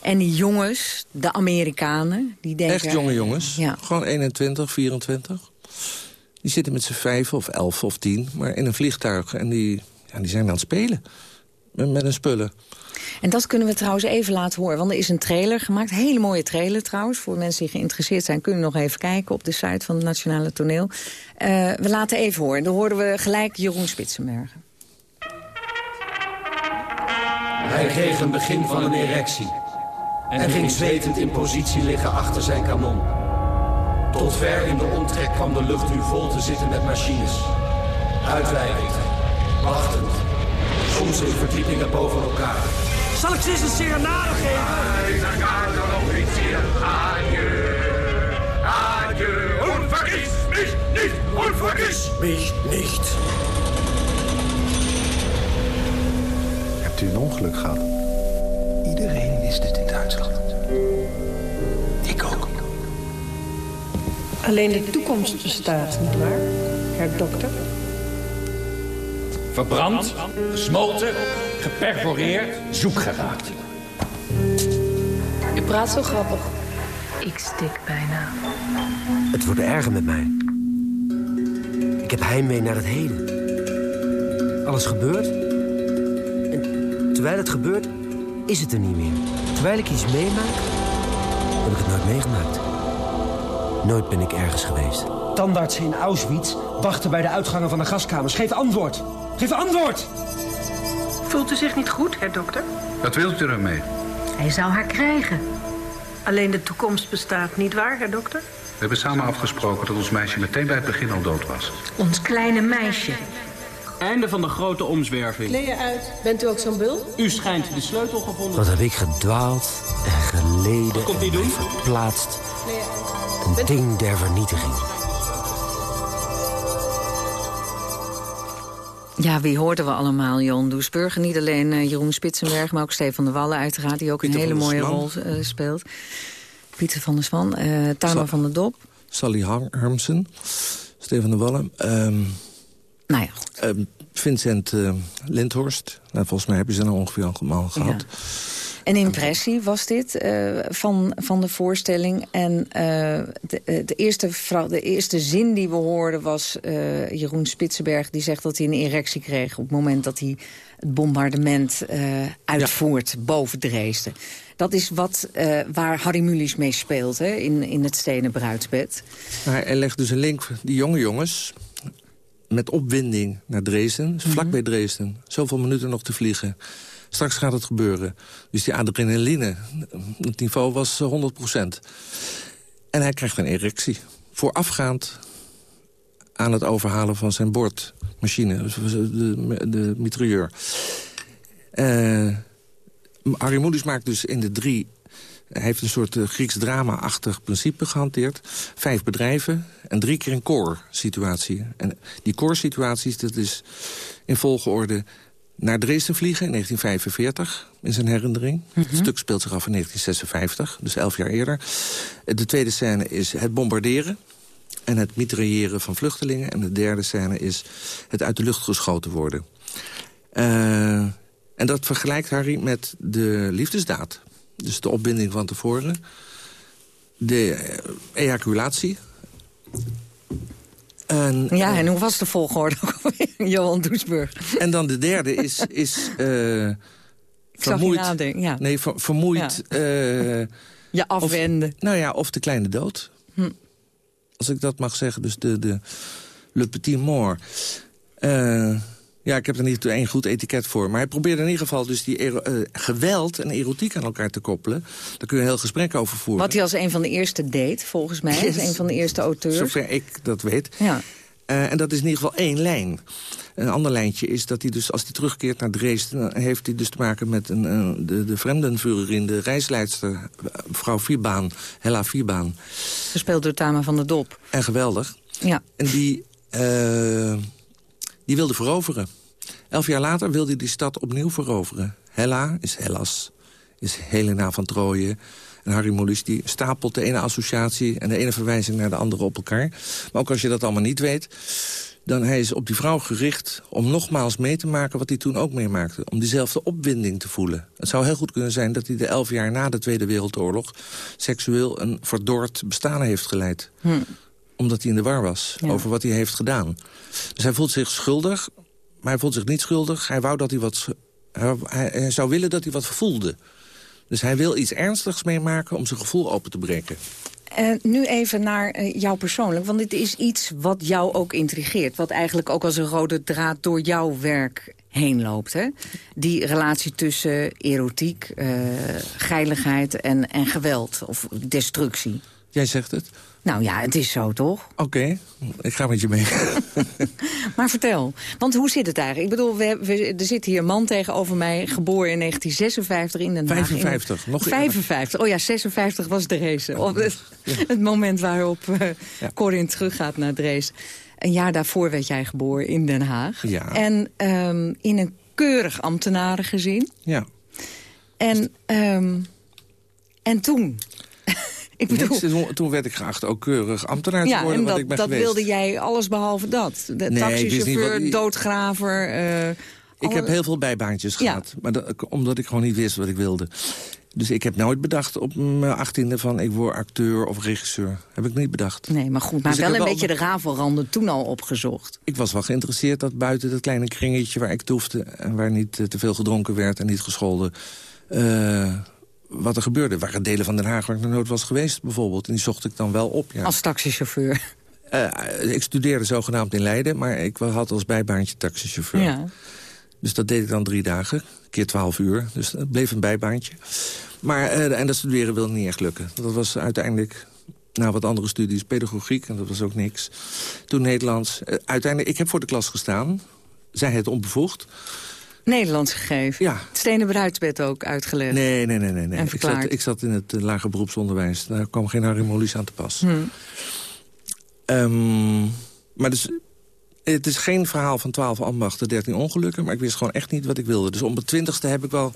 En die jongens, de Amerikanen, die denken... Echt jonge jongens, ja. gewoon 21, 24. Die zitten met z'n vijf of elf of tien, maar in een vliegtuig. En die, ja, die zijn aan het spelen met, hun spullen. En dat kunnen we trouwens even laten horen. Want er is een trailer gemaakt. Hele mooie trailer trouwens. Voor mensen die geïnteresseerd zijn kunnen nog even kijken op de site van het Nationale Toneel. Uh, we laten even horen. Dan horen we gelijk Jeroen Spitsenbergen. Hij kreeg een begin van een erectie en ging zwetend in positie liggen achter zijn kanon. Tot ver in de omtrek kwam de lucht nu vol te zitten met machines. Uitwijkend, wachtend, soms in verdiepingen boven elkaar. Zal ik ze eens een serenade geven? Adieu, adieu, und vergiss mich nicht, und vergiss mich nicht. Hebt u een ongeluk gehad? Iedereen wist het in Duitsland. Ik ook. Alleen de toekomst bestaat, nietwaar, herr dokter? Verbrand, gesmolten, geperforeerd, zoek geraakt. U praat zo grappig. Ik stik bijna. Het wordt erger met mij. Ik heb heimwee naar het heden. Alles gebeurt. En terwijl het gebeurt, is het er niet meer. Terwijl ik iets meemaak, heb ik het nooit meegemaakt. Nooit ben ik ergens geweest. Tandartsen in Auschwitz wachten bij de uitgangen van de gaskamers. Geef antwoord! Geef antwoord! Voelt u zich niet goed, herr dokter? Wat wilt u ermee? Hij zou haar krijgen. Alleen de toekomst bestaat, niet waar, herr dokter? We hebben samen afgesproken dat ons meisje meteen bij het begin al dood was. Ons kleine meisje. Einde van de grote omzwerving. Kleden uit. Bent u ook zo'n bul? U schijnt de sleutel gevonden. Wat heb ik gedwaald en geleden Wat komt hij doen? verplaatst. Een ding der vernietiging. Ja, wie hoorden we allemaal? Jon Doesburger, niet alleen uh, Jeroen Spitsenberg... maar ook Stefan de Wallen uiteraard, die ook Pieter een hele mooie rol uh, speelt. Pieter van der Swan, uh, Tama van der Dop. Sally Har- Harmsen, Steven de Wallen. ehm, Nou ja, goed. ehm, Vincent eh, Lindhorst. Nou, volgens mij heb je ze nou ongeveer allemaal gehad. Een impressie was dit eh, van, van de voorstelling. En eh, de, eh, de, eerste vrou- de eerste zin die we hoorden was Jeroen Spitsenberg... die zegt dat hij een erectie kreeg op het moment dat hij het bombardement uitvoert boven Dresden. Dat is wat, waar Harry Mulisch mee speelt hè, in, in het stenen bruidsbed. Maar hij legt dus een link, die jonge jongens... met opwinding naar Dresden, dus vlak bij Dresden. Zoveel minuten nog te vliegen. Straks gaat het gebeuren. Dus die adrenaline, het niveau was eh, 100% En hij krijgt een erectie. Voorafgaand aan het overhalen van zijn bordmachine. Dus de, de mitrailleur. Eh, Mulisch maakt dus in de drie... Heeft een soort uh, Grieks drama-achtig principe gehanteerd. Vijf bedrijven en drie keer een core-situatie. En die core-situaties, dat is in volgorde naar Dresden vliegen in 1945, in zijn herinnering. Het Mhm. stuk speelt zich af in 1956, dus elf jaar eerder. De tweede scène is het bombarderen en het mitrailleren van vluchtelingen. En de derde scène is het uit de lucht geschoten worden. Eh, en dat vergelijkt Harry met de liefdesdaad. Dus de opbinding van tevoren. De eh, ejaculatie. En, Ja, en hoe was de volgorde? Johan Doesburg. En dan de derde is... is eh, je vermoeid, ja. Nee, ver- vermoeid... eh, Je afwenden. Of, nou ja, of de kleine dood. Hm. Als ik dat mag zeggen. Dus de, de Le Petit Mort. Eh, ja, ik heb er niet één goed etiket voor. Maar hij probeerde in ieder geval dus die eh, geweld en erotiek aan elkaar te koppelen. Daar kun je een heel gesprek over voeren. Wat hij als een van de eerste deed, volgens mij. Yes. Als een van de eerste auteurs. Zover ik dat weet. Ja. Eh, en dat is in ieder geval één lijn. Een ander lijntje is dat hij dus, als hij terugkeert naar Dresden... dan heeft hij dus te maken met een, eh, de, de vreemdenvurerin, de reisleidster... mevrouw Vierbaan, Hella Vierbaan. Gespeeld door Tama van der Dop. En geweldig. Ja. En die, die wilde veroveren. Elf jaar later wilde hij die stad opnieuw veroveren. Hella is Hellas, is Helena van Troje. En Harry Mulisch die stapelt de ene associatie... en de ene verwijzing naar de andere op elkaar. Maar ook als je dat allemaal niet weet... dan hij is op die vrouw gericht om nogmaals mee te maken... wat hij toen ook meemaakte. Om diezelfde opwinding te voelen. Het zou heel goed kunnen zijn dat hij de elf jaar na de Tweede Wereldoorlog... seksueel een verdord bestaan heeft geleid Hm. Omdat hij in de war was Ja. over wat hij heeft gedaan. Dus hij voelt zich schuldig, maar hij voelt zich niet schuldig. Hij, wou dat hij, wat, hij, hij- zou willen dat hij wat voelde. Dus hij wil iets ernstigs meemaken om zijn gevoel open te breken. En nu even naar eh, jou persoonlijk, want dit is iets wat jou ook intrigeert. Wat eigenlijk ook als een rode draad door jouw werk heen loopt. Hè? Die relatie tussen erotiek, eh, geiligheid en, en geweld of destructie. Jij zegt het? Nou ja, het is zo toch? Oké, ik ga met je mee. Maar vertel, want hoe zit het eigenlijk? Ik bedoel, we, we- er zit hier een man tegenover mij, geboren in 1956 in Den Haag. 55, In- nog eerder. 55, oh ja, 56 was Dresden. Op het, het moment waarop uh, Corin teruggaat naar Dresden. Een jaar daarvoor werd jij geboren in Den Haag. Ja. En ehm, in een keurig ambtenarengezin. Ja. En, ehm, en toen... ik bedoel... Niks, toen, werd ik geacht ook keurig ambtenaar te Ja, worden, en wat dat, ik ben dat geweest. wilde jij alles behalve dat. De Nee, taxichauffeur, wat- doodgraver... eh, Ik alle- heb heel veel bijbaantjes Ja. gehad. Maar dat, omdat ik gewoon niet wist wat ik wilde. Dus ik heb nooit bedacht op mijn achttiende van... ik word acteur of regisseur. Heb ik niet bedacht. Nee, maar goed, maar Dus wel een beetje de rafelranden toen al opgezocht. Ik was wel geïnteresseerd dat buiten dat kleine kringetje waar ik toefde... en waar niet eh, te veel gedronken werd en niet gescholden... eh, wat er gebeurde. Waren delen van Den Haag waar ik nog nooit was geweest bijvoorbeeld. En die zocht ik dan wel op, ja. Als taxichauffeur. Eh, ik studeerde zogenaamd in Leiden, maar ik had als bijbaantje taxichauffeur. Ja. Dus dat deed ik dan drie dagen, keer twaalf uur. Dus het bleef een bijbaantje. Maar, eh, en dat studeren wilde niet echt lukken. Dat was uiteindelijk, na wat andere studies, pedagogiek. En dat was ook niks. Toen Nederlands. Eh, uiteindelijk, ik heb voor de klas gestaan. Zij het onbevoegd. Nederlands gegeven. Ja. Het stenen bruidsbed ook uitgelegd. Nee, nee, nee. nee, nee. En Ik, zat, ik zat in het eh, lager beroepsonderwijs. Daar kwam geen Harry Mollies aan te pas. Hm. Ehm, maar dus, het is geen verhaal van 12 ambachten, 13 ongelukken... maar ik wist gewoon echt niet wat ik wilde. Dus om het twintigste heb ik wel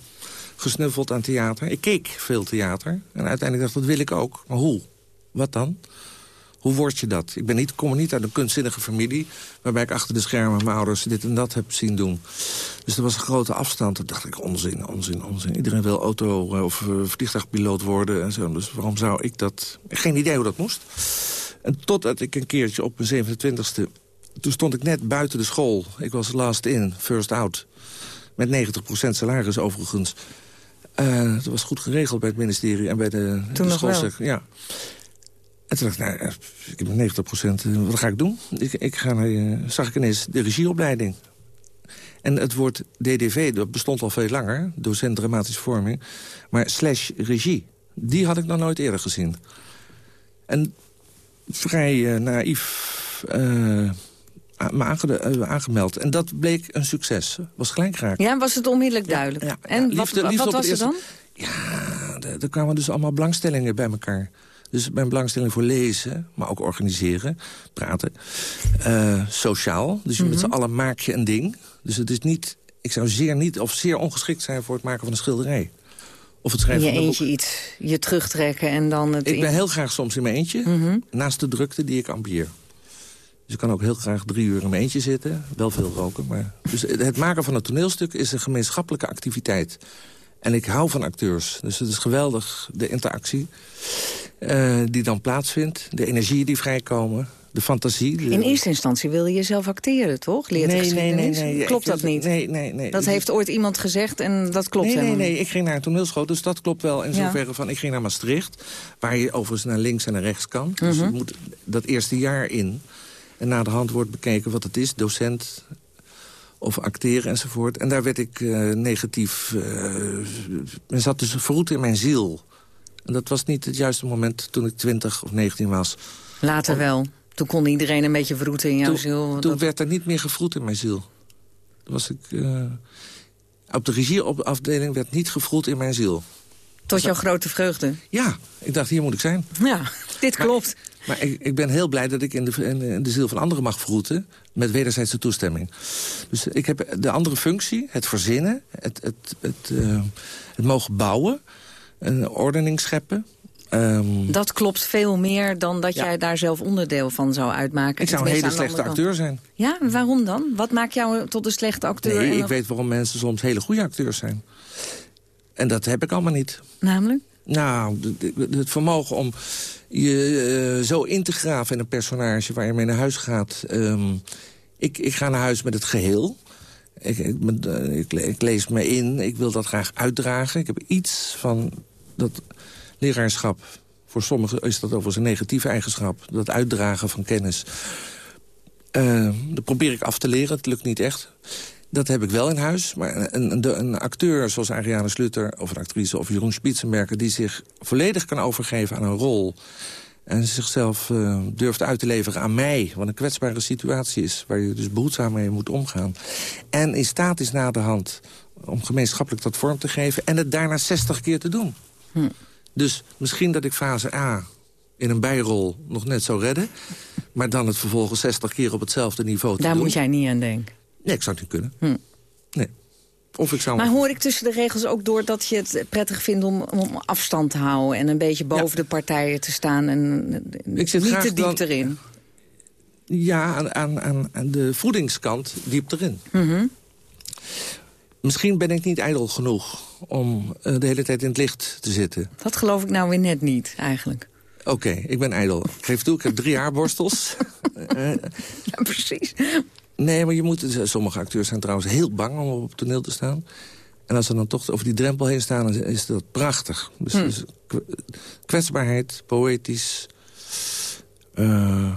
gesnuffeld aan theater. Ik keek veel theater en uiteindelijk dacht ik, dat wil ik ook. Maar hoe? Wat dan? Hoe word je dat? Ik ben niet, kom niet uit een kunstzinnige familie... waarbij ik achter de schermen mijn ouders dit en dat heb zien doen. Dus er was een grote afstand. Toen dacht ik, onzin, onzin, onzin. Iedereen wil auto- eh, of eh, vliegtuigpiloot worden en zo. Dus waarom zou ik dat... Geen idee hoe dat moest. En totdat ik een keertje op mijn 27e... Toen stond ik net buiten de school. Ik was last in, first out. Met 90% salaris overigens. Eh dat was goed geregeld bij het ministerie en bij de, Toen de nog wel. schoolsec- Ja. En toen dacht ik, nou, ik heb 90%, eh, wat ga ik doen? Ik, ik ga naar, eh, zag ik ineens de regieopleiding. En het woord DDV, dat bestond al veel langer, docent dramatische vorming. Maar slash regie, die had ik nog nooit eerder gezien. En vrij eh, naïef eh, me aange- aangemeld. En dat bleek een succes. Was gelijk geraakt. Ja, was het onmiddellijk duidelijk. ja, en ja, liefde- wat, liefde wat op was eerste- dan? Er- Er kwamen dus allemaal belangstellingen bij elkaar. Dus mijn belangstelling voor lezen, maar ook organiseren, praten. Eh, sociaal, dus je met z'n Mhm. allen maak je een ding. Dus het is niet, ik zou zeer niet of zeer ongeschikt zijn voor het maken van een schilderij. Of het schrijven je van een eentje iets, je terugtrekken en dan het... ik ben heel graag soms in mijn eentje, Mhm. naast de drukte die ik ambieer. Dus ik kan ook heel graag drie uur in mijn eentje zitten. Wel veel roken, maar... Dus het het maken van een toneelstuk is een gemeenschappelijke activiteit. En ik hou van acteurs. Dus het is geweldig, de interactie eh, die dan plaatsvindt. De energieën die vrijkomen. De fantasie. de- In eerste instantie wilde je zelf acteren, toch? Leert Nee, nee, nee, nee. Klopt dat niet? Nee, nee, nee. Dat Dus- heeft ooit iemand gezegd en dat klopt nee, nee, helemaal nee. niet. Ik ging naar een toneelschool, dus dat klopt wel. In Ja. zoverre van, ik ging naar Maastricht. Waar je overigens naar links en naar rechts kan. Dus Mhm. je moet dat eerste jaar in. En na de hand wordt bekeken wat het is. Docent of acteren enzovoort. En daar werd ik eh, negatief... eh men zat dus verroet in mijn ziel. En dat was niet het juiste moment toen ik 20 of 19 was. Later wel. Toen kon iedereen een beetje verroeten in jouw Toen, ziel. toen Dat- werd er niet meer gevroed in mijn ziel. Toen was ik... eh, op de regieafdeling werd niet gevroed in mijn ziel. Tot jouw grote vreugde. Ja, ik dacht, hier moet ik zijn. Ja, dit klopt. Maar ik, ik ben heel blij dat ik in de, in de- ziel van anderen mag vroeten... met wederzijdse toestemming. Dus ik heb de andere functie, het verzinnen... het, het, het, eh, het mogen bouwen, een ordening scheppen... Ehm, Dat klopt veel meer dan dat Ja. jij daar zelf onderdeel van zou uitmaken. ik zou een hele slechte acteur zijn. Ja, waarom dan? Wat maakt jou tot een slechte acteur? Nee, ik weet waarom mensen soms hele goede acteurs zijn. En dat heb ik allemaal niet. Namelijk? Nou, het vermogen om je eh, zo in te graven in een personage waar je mee naar huis gaat. Ehm, ik, ik ga naar huis met het geheel. Ik, eh, ik, le- ik lees me in, ik wil dat graag uitdragen. Ik heb iets van dat leraarschap. Voor sommigen is dat overigens een negatieve eigenschap. Dat uitdragen van kennis. Eh, dat probeer ik af te leren, het lukt niet echt. Dat heb ik wel in huis. Maar een, een, een acteur zoals Ariane Slutter of een actrice of Jeroen Spitsenberger... die zich volledig kan overgeven aan een rol... en zichzelf eh, durft uit te leveren aan mij... wat een kwetsbare situatie is... waar je dus behoedzaam mee moet omgaan. En in staat is na de hand om gemeenschappelijk dat vorm te geven... en het daarna 60 keer te doen. Hm. Dus misschien dat ik fase A in een bijrol nog net zou redden... maar dan het vervolgens 60 keer op hetzelfde niveau te Daar doen. moet jij niet aan denken. Nee, ik zou het niet kunnen. Hm. Nee. Of ik zou... Maar hoor ik tussen de regels ook door dat je het prettig vindt om, om afstand te houden... en een beetje boven de partijen te staan en Ik zit niet te diep erin? Ja, aan, aan, aan, de voedingskant diep erin. Mhm. Misschien ben ik niet ijdel genoeg om eh, de hele tijd in het licht te zitten. Dat geloof ik nou weer net niet, eigenlijk. Oké, ik ben ijdel. Ik geef toe, ik heb drie haarborstels. Eh, Ja, precies. Nee, maar je moet... Sommige acteurs zijn trouwens heel bang om op het toneel te staan. En als ze dan toch over die drempel heen staan, is dat prachtig. Dus, Hm. dus kw- kwetsbaarheid, poëtisch... eh,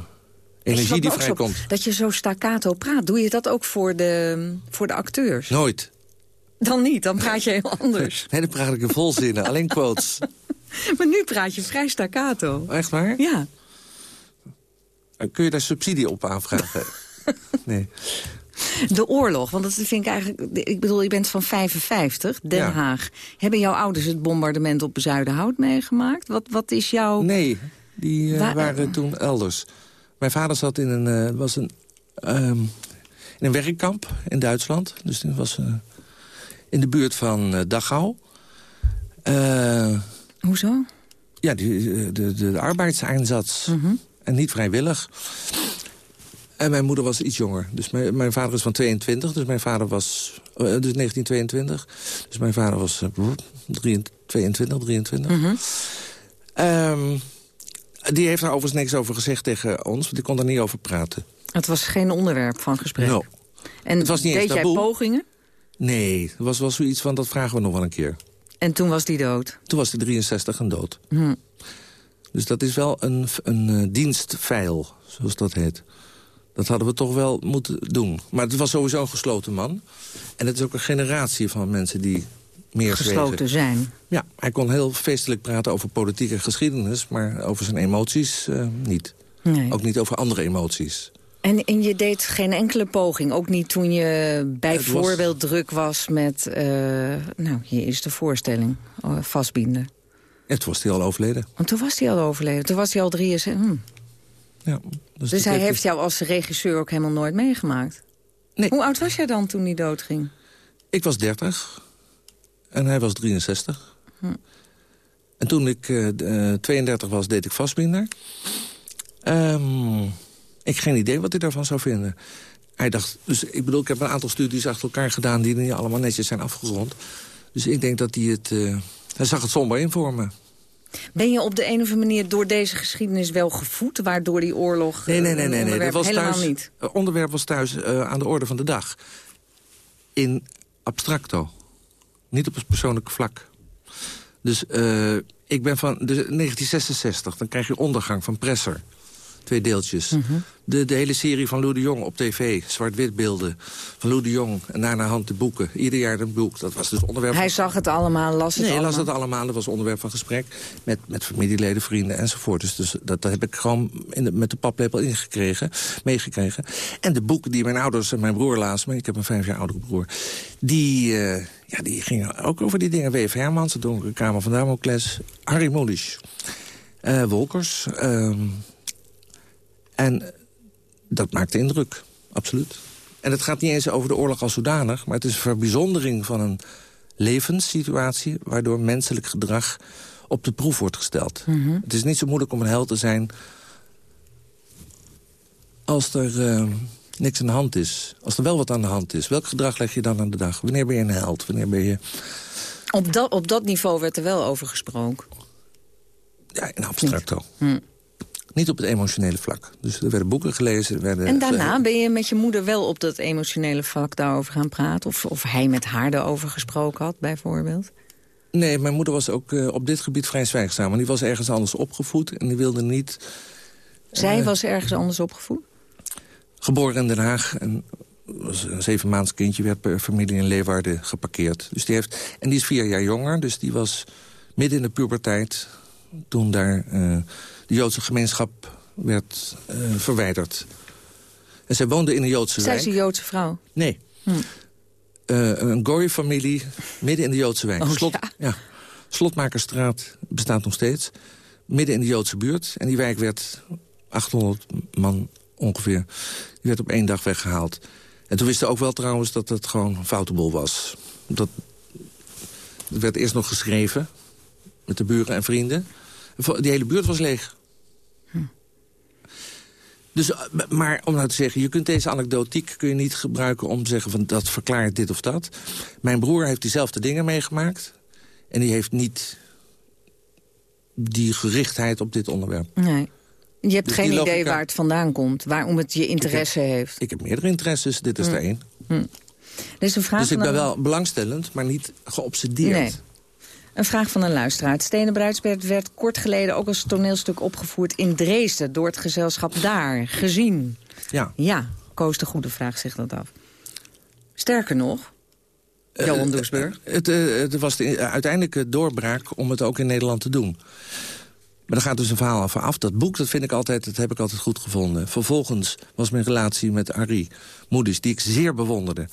energie die vrijkomt. Dat je zo staccato praat, doe je dat ook voor de, voor de acteurs? Nooit. Dan niet, dan praat je heel anders. Nee, dan praat ik in volzinnen, alleen quotes. Maar nu praat je vrij staccato. Echt waar? Ja. Kun je daar subsidie op aanvragen? nee. De oorlog, want dat vind ik eigenlijk... Ik bedoel, je bent van 55, Den Ja. Haag. Hebben jouw ouders het bombardement op Zuiderhout meegemaakt? Wat, wat is jouw... Nee, die eh, waren toen elders. Mijn vader zat in een, eh, was een, ehm, in een werkkamp in Duitsland. Dus die was eh, in de buurt van Dachau. Hoezo? ja, die, de, de, de arbeidseinsatz. Mhm. En niet vrijwillig. En mijn moeder was iets jonger. Dus mijn, mijn vader is van 22, dus mijn vader was... eh, dus 1922. Dus mijn vader was eh, 23, 22, 23. Mhm. Ehm, die heeft daar overigens niks over gezegd tegen ons. Want die kon er niet over praten. Het was geen onderwerp van gesprek. No. En Het was niet deed eens jij pogingen? Nee, het was wel zoiets van, dat vragen we nog wel een keer. En toen was die dood. Toen was hij 63 en dood. Hm. Dus dat is wel een, een eh, dienstveil, zoals dat heet. Dat hadden we toch wel moeten doen. Maar het was sowieso een gesloten man. En het is ook een generatie van mensen die meer Gesloten zwegen. zijn. Ja, hij kon heel feestelijk praten over politieke geschiedenis... maar over zijn emoties eh, niet. Nee. Ook niet over andere emoties. En, en je deed geen enkele poging, ook niet toen je bijvoorbeeld was... druk was met uh, nou, je eerste voorstelling, uh, vastbinden. Ja, toen was hij al overleden. Want toen was hij al overleden, toen was hij al 63. Ja, dus dus hij heeft jou als regisseur ook helemaal nooit meegemaakt? Nee. Hoe oud was jij dan toen hij doodging? Ik was 30 en hij was 63. Hm. En toen ik uh, 32 was, deed ik vastbinder. Um, ik geen idee wat hij daarvan zou vinden. Hij dacht, dus ik bedoel, ik heb een aantal studies achter elkaar gedaan... die niet allemaal netjes zijn afgerond. Dus ik denk dat hij het... Uh, hij zag het somber in voor me. Ben je op de een of andere manier door deze geschiedenis wel gevoed... waardoor die oorlog nee, nee, nee, nee, nee. Dat was helemaal thuis, niet? Het onderwerp was thuis uh, aan de orde van de dag. In abstracto. Niet op het persoonlijke vlak. Dus uh, ik ben van dus 1966, dan krijg je ondergang van Presser. Twee deeltjes. Mhm. Mm -hmm. de, de hele serie van Lou de Jong op tv. Zwart-wit beelden van Lou de Jong. En daarna hand de boeken. Ieder jaar een boek. Dat was dus onderwerp Hij zag het allemaal, las het nee, allemaal? Nee, las het allemaal. Dat was onderwerp van gesprek. Met, met familieleden, vrienden enzovoort. Dus, dus dat, dat heb ik gewoon in de, met de paplepel ingekregen, meegekregen. En de boeken die mijn ouders en mijn broer lazen... maar ik heb een vijf jaar oudere broer... die, uh, ja, die gingen ook over die dingen. W.F. Hermans, de Donkere Kamer van Damocles. Harry Mulisch. Uh, Wolkers... Uh, en dat maakte indruk, absoluut. En het gaat niet eens over de oorlog als zodanig... maar het is een verbijzondering van een levenssituatie... waardoor menselijk gedrag op de proef wordt gesteld. Mhm. Mm -hmm. Het is niet zo moeilijk om een held te zijn... als er uh, niks aan de hand is. Als er wel wat aan de hand is. Welk gedrag leg je dan aan de dag? Wanneer ben je een held? Wanneer ben je... Op dat, op dat niveau werd er wel over gesproken? Ja, in abstracto. Hm. Niet op het emotionele vlak. Dus er werden boeken gelezen. Er werden, en daarna ben je met je moeder wel op dat emotionele vlak daarover gaan praten? Of, of hij met haar daarover gesproken had, bijvoorbeeld? Nee, mijn moeder was ook uh, op dit gebied vrij zwijgzaam. Want die was ergens anders opgevoed en die wilde niet... Zij uh, was ergens anders opgevoed? Geboren in Den Haag. En was een zevenmaands kindje werd per familie in Leeuwarden geparkeerd. Dus die heeft, en die is vier jaar jonger, dus die was midden in de puberteit... toen daar... Uh, de Joodse gemeenschap werd uh, verwijderd. En zij woonde in een Joodse zij wijk. Zij is een Joodse vrouw? Nee. Hm. Uh, een Gooi-familie midden in de Joodse wijk. Oh, Slot, ja. ja. Slotmakerstraat bestaat nog steeds. Midden in de Joodse buurt. En die wijk werd 800 man ongeveer. Die werd op één dag weggehaald. En toen wisten ook wel trouwens dat het gewoon een foute boel was. Dat, dat werd eerst nog geschreven met de buren en vrienden. Die hele buurt was leeg. Dus, maar om nou te zeggen, je kunt deze anekdotiek kun je niet gebruiken om te zeggen van dat verklaart dit of dat. Mijn broer heeft diezelfde dingen meegemaakt. En die heeft niet die gerichtheid op dit onderwerp. Nee. Je hebt Dus geen idee logica- waar het vandaan komt, waarom het je interesse heeft. Ik heb meerdere interesses, dit is Hm. er één. Vraag Dus ik ben wel belangstellend, maar niet geobsedeerd. Nee. Een vraag van een luisteraar. Het Stenen Bruidsbed werd kort geleden ook als toneelstuk opgevoerd in Dresden... door het gezelschap daar, gezien. Ja. Ja, Koos de Goede vraag zich dat af. Sterker nog, Johan Doesburg. Het, eh, het was de uiteindelijke doorbraak om het ook in Nederland te doen. Maar er gaat dus een verhaal van af. Dat boek, dat vind ik altijd, dat heb ik altijd goed gevonden. Vervolgens was mijn relatie met Arie Moeders, die ik zeer bewonderde.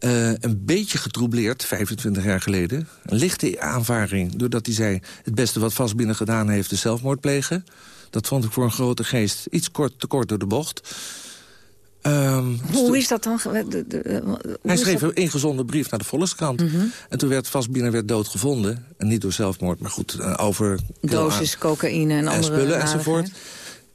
Uh, een beetje getroubleerd, 25 jaar geleden. Een lichte aanvaring, doordat hij zei... het beste wat Vastbinnen gedaan heeft is zelfmoord plegen. Dat vond ik voor een grote geest iets kort, te kort door de bocht. Um, hoe is dat dan? de- de- hij schreef dat? een ingezonden brief naar de Volkskrant. Mhm. En toen werd Vastbinnen werd dood gevonden. En niet door zelfmoord, maar goed, uh, over... Dosis, cocaïne en en andere spullen enzovoort.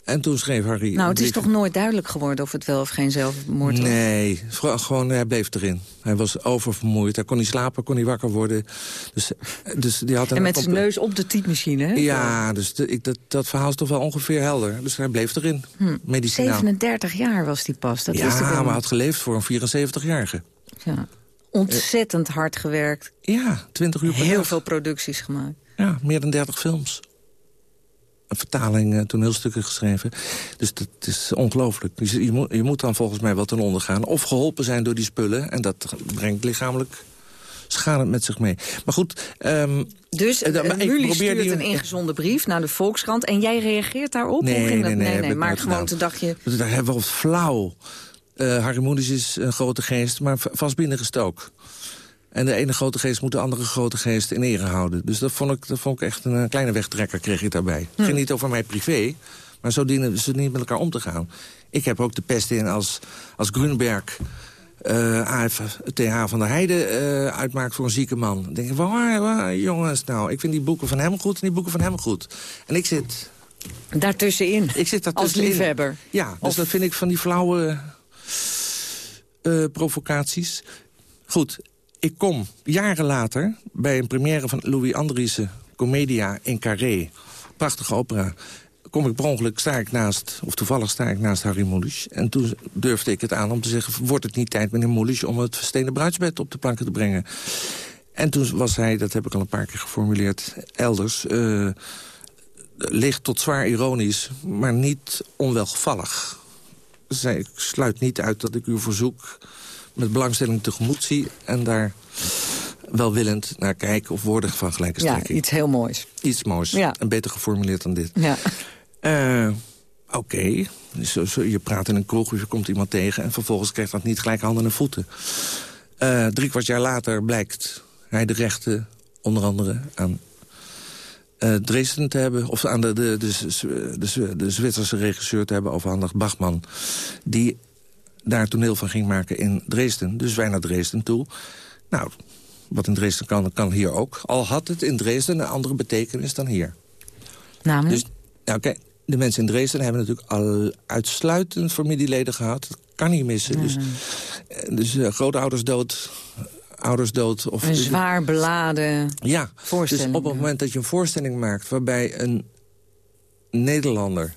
En toen schreef Harry... Nou, het is brief- toch nooit duidelijk geworden of het wel of geen zelfmoord was? Nee, gewoon- gewoon, hij bleef erin. Hij was oververmoeid. Hij kon niet slapen, kon niet wakker worden. Dus, dus die had een En met zijn neus op de typemachine, hè? Ja, dus de- ik, dat, dat verhaal is toch wel ongeveer helder. Dus hij bleef erin, Hm. medicinaal. 37 jaar was die pas, dat ja, ik maar hij had geleefd voor een 74-jarige. Ja. Ontzettend hard gewerkt. Ja, 20 uur per Heel dag. veel producties gemaakt. Ja, meer dan 30 films. Een vertaling, eh, toneelstukken geschreven. Dus dat is ongelooflijk. Dus je, moet, je moet dan volgens mij wel ten onder gaan. Of geholpen zijn door die spullen. En dat brengt lichamelijk schadend met zich mee. Maar goed... Um, dus uh, Mully stuurt die... een ingezonden brief naar de Volkskrant... en jij reageert daarop? Nee, Hoe ging nee, dat? nee, nee, maar gewoon gedaan. te dacht je... Daar hebben we wat flauw. Uh, Harry Moeders is een grote geest, maar vast binnengestoken. En de ene grote geest moet de andere grote geest in ere houden. Dus dat vond ik, dat vond ik echt een kleine wegtrekker, kreeg ik daarbij. Het hm. ging niet over mij privé, maar zo dienen ze niet met elkaar om te gaan. Ik heb ook de pest in als, als Grunberg uh, AFTH van der Heide uh, uitmaakt voor een zieke man. Dan denk ik, waar, waar, jongens, nou, ik vind die boeken van hem goed en die boeken van hem goed. En ik zit... Daartussenin? Ik zit Als daartussenin. liefhebber? Ja, dus of... dat vind ik van die flauwe uh, provocaties. Goed, ik kom jaren later bij een première van Louis Andriessen... Comedia in Carré. Prachtige opera kom ik per ongeluk, sta ik naast, of toevallig sta ik naast Harry Mulisch. En toen durfde ik het aan om te zeggen, wordt het niet tijd, meneer Mulisch... om het verstenen bruidsbed op de planken te brengen. En toen was hij, dat heb ik al een paar keer geformuleerd, elders... Uh, licht tot zwaar ironisch, maar niet onwelgevallig. Zei, ik sluit niet uit dat ik uw verzoek met belangstelling tegemoet zie... en daar welwillend naar kijken of woordig van gelijke strekking. Ja, iets heel moois. Iets moois. Ja. En beter geformuleerd dan dit. Ja. Uh, Oké, okay. je praat in een kroeg of je komt iemand tegen... en vervolgens krijgt dat niet gelijk handen en voeten. Uh, drie kwart jaar later blijkt hij de rechten, onder andere aan uh, Dresden te hebben... of aan de, de, de, de, de Zwitserse regisseur te hebben, overhandigd Bachman... die daar toneel van ging maken in Dresden. Dus wij naar Dresden toe. Nou, wat in Dresden kan, kan hier ook. Al had het in Dresden een andere betekenis dan hier. Namelijk? Dus, nou, kijk, de mensen in Dresden hebben natuurlijk al uitsluitend familieleden gehad. Dat kan niet missen. Mm. Dus, dus uh, grootouders dood, ouders dood. Of, een zwaar beladen ja, voorstelling. Dus op het moment dat je een voorstelling maakt... waarbij een Nederlander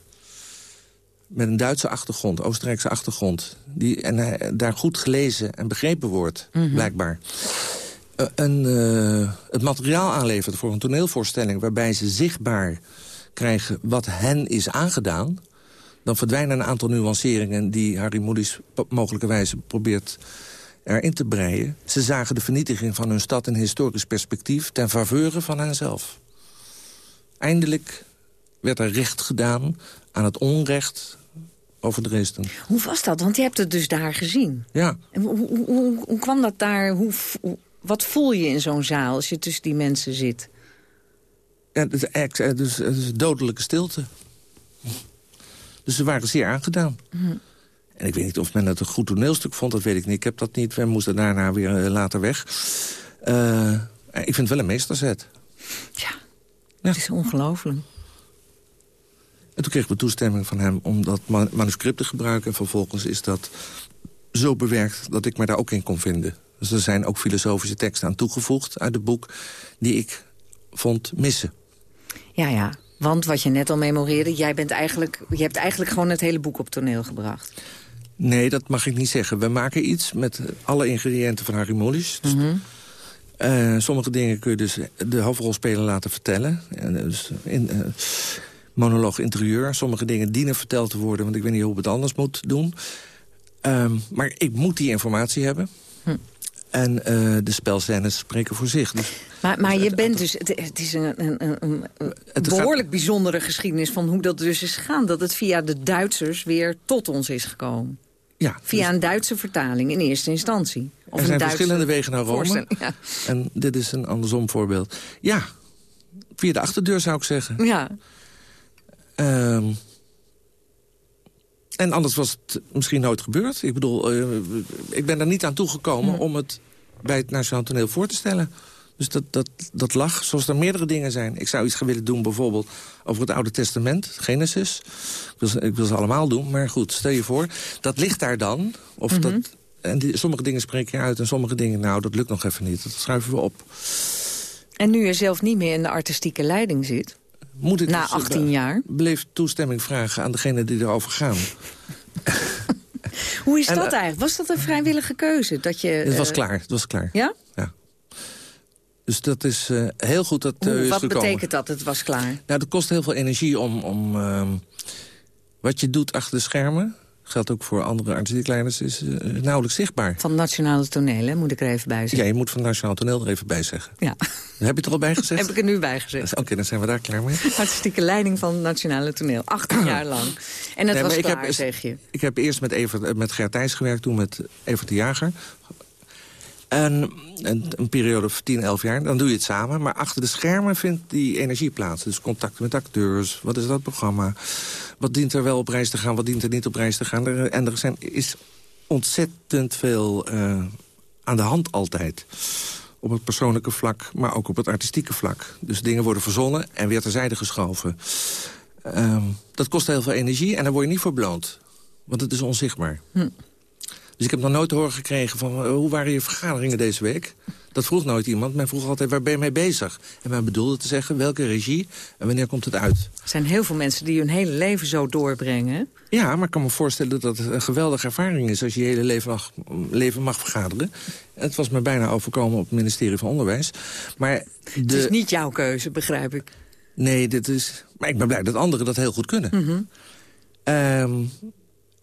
met een Duitse achtergrond, Oostenrijkse achtergrond... Die, en hij daar goed gelezen en begrepen wordt, mm -hmm. blijkbaar... Een, uh, het materiaal aanlevert voor een toneelvoorstelling... waarbij ze zichtbaar krijgen wat hen is aangedaan... dan verdwijnen een aantal nuanceringen... die Harry Moody's mogelijkerwijze probeert erin te breien. Ze zagen de vernietiging van hun stad in historisch perspectief... ten faveur van henzelf. Eindelijk werd er recht gedaan aan het onrecht over Dresden. Hoe was dat? Want je hebt het dus daar gezien. Ja. En hoe, hoe, hoe, hoe kwam dat daar? Hoe, wat voel je in zo'n zaal als je tussen die mensen zit? Ja, het is, het is, het is dodelijke stilte. Dus ze waren zeer aangedaan. Mm. En ik weet niet of men het een goed toneelstuk vond, dat weet ik niet. Ik heb dat niet, we moesten daarna weer uh, later weg. Uh, ik vind het wel een meesterzet. Ja, ja. het is ongelooflijk. En toen kregen we toestemming van hem om dat manuscript te gebruiken. En vervolgens is dat zo bewerkt dat ik me daar ook in kon vinden. Dus er zijn ook filosofische teksten aan toegevoegd uit het boek... die ik vond missen. Ja, ja. Want wat je net al memoreerde, jij bent eigenlijk, je hebt eigenlijk gewoon het hele boek op toneel gebracht. Nee, dat mag ik niet zeggen. We maken iets met alle ingrediënten van Harry Mollies. Mm -hmm. uh, sommige dingen kun je dus de hoofdrolspeler laten vertellen. Uh, dus in, uh, monoloog interieur. Sommige dingen dienen verteld te worden, want ik weet niet hoe we het anders moet doen. Um, maar ik moet die informatie hebben. Hm. En uh, de spelscènes spreken voor zich. Dus, maar maar dus je bent dus... Het, het is een, een, een, behoorlijk gaat... bijzondere geschiedenis van hoe dat dus is gegaan. Dat het via de Duitsers weer tot ons is gekomen. Ja, via dus, een Duitse vertaling in eerste instantie. Of er zijn Duitse verschillende wegen naar Rome. Ja. En dit is een andersom voorbeeld. Ja, via de achterdeur zou ik zeggen. Ja. Um, en anders was het misschien nooit gebeurd. Ik bedoel, uh, ik ben er niet aan toegekomen om het bij het Nationaal Toneel voor te stellen. Dus dat, dat, dat lag, zoals er meerdere dingen zijn. Ik zou iets gaan willen doen bijvoorbeeld over het Oude Testament, Genesis. Ik wil, ik wil ze allemaal doen, maar goed, stel je voor. Dat ligt daar dan. Of Mhm. dat, en die, sommige dingen spreek je uit en sommige dingen, nou, dat lukt nog even niet. Dat schuiven we op. En nu je zelf niet meer in de artistieke leiding zit... Moet ik Na dus, 18 uh, jaar? Bleef toestemming vragen aan degene die erover gaan. Hoe is En, dat uh, eigenlijk? Was dat een vrijwillige keuze? Dat je, Het was eh, klaar, het was klaar. Ja? Ja. Dus dat is uh, heel goed dat uh, Hoe, is wat gekomen. betekent dat, het was klaar? Nou, dat kost heel veel energie om... om uh, wat je doet achter de schermen... geldt ook voor andere artistiek leiders, is uh, nauwelijks zichtbaar. Van nationale toneel, moet ik er even bij zeggen. Ja, je moet van nationaal toneel er even bij zeggen. Ja. Heb je het er al bij gezegd? Heb ik er nu bij gezegd. Oké, dan zijn we daar klaar mee. Artistieke leiding van nationale toneel, 18 jaar lang. En dat nee, was klaar, heb, zeg je. Ik heb eerst met, Evert, met Gert Thijs gewerkt, toen met Evert de Jager. En een, een, periode van 10, 11 jaar, dan doe je het samen. Maar achter de schermen vindt die energie plaats. Dus contacten met acteurs, wat is dat programma? Wat dient er wel op reis te gaan, wat dient er niet op reis te gaan? En er zijn, is ontzettend veel uh, aan de hand altijd. Op het persoonlijke vlak, maar ook op het artistieke vlak. Dus dingen worden verzonnen en weer terzijde geschoven. Uh, dat kost heel veel energie en daar word je niet voor beloond. Want het is onzichtbaar. Hm. Dus ik heb nog nooit te horen gekregen van... Eh, hoe waren je vergaderingen deze week? Dat vroeg nooit iemand. Men vroeg altijd, waar ben je mee bezig? En men bedoelde te zeggen, welke regie en wanneer komt het uit? Er zijn heel veel mensen die hun hele leven zo doorbrengen. Ja, maar ik kan me voorstellen dat het een geweldige ervaring is... als je je hele leven mag, leven mag vergaderen. Het was me bijna overkomen op het ministerie van Onderwijs. Maar de... Het is niet jouw keuze, begrijp ik. Nee, dit is... maar ik ben blij dat anderen dat heel goed kunnen. Mm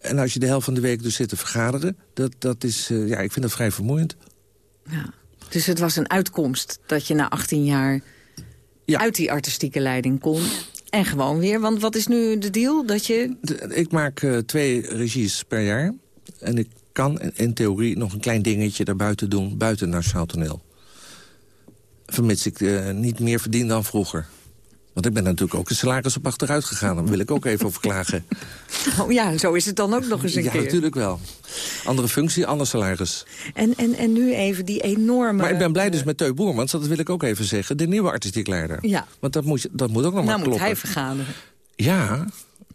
en als je de helft van de week dus zit te vergaderen... dat, dat is, uh, ja, ik vind dat vrij vermoeiend. Ja. Dus het was een uitkomst dat je na 18 jaar... Ja. uit die artistieke leiding kon. En gewoon weer, want wat is nu de deal? Dat je... ik maak uh, twee regies per jaar. En ik kan in theorie nog een klein dingetje daarbuiten doen... buiten Nationaal Toneel. Vermits ik uh, niet meer verdien dan vroeger. Want ik ben natuurlijk ook een salaris op achteruit gegaan. Daar wil ik ook even over klagen. Oh ja, zo is het dan ook nog eens een ja, keer. Ja, natuurlijk wel. Andere functie, ander salaris. En, en, en nu even die enorme... Maar ik ben blij dus met Teu Boermans, dat wil ik ook even zeggen. De nieuwe artistiek leider. Ja. Want dat moet, dat moet ook nog nou maar kloppen. moet hij vergaderen. Ja,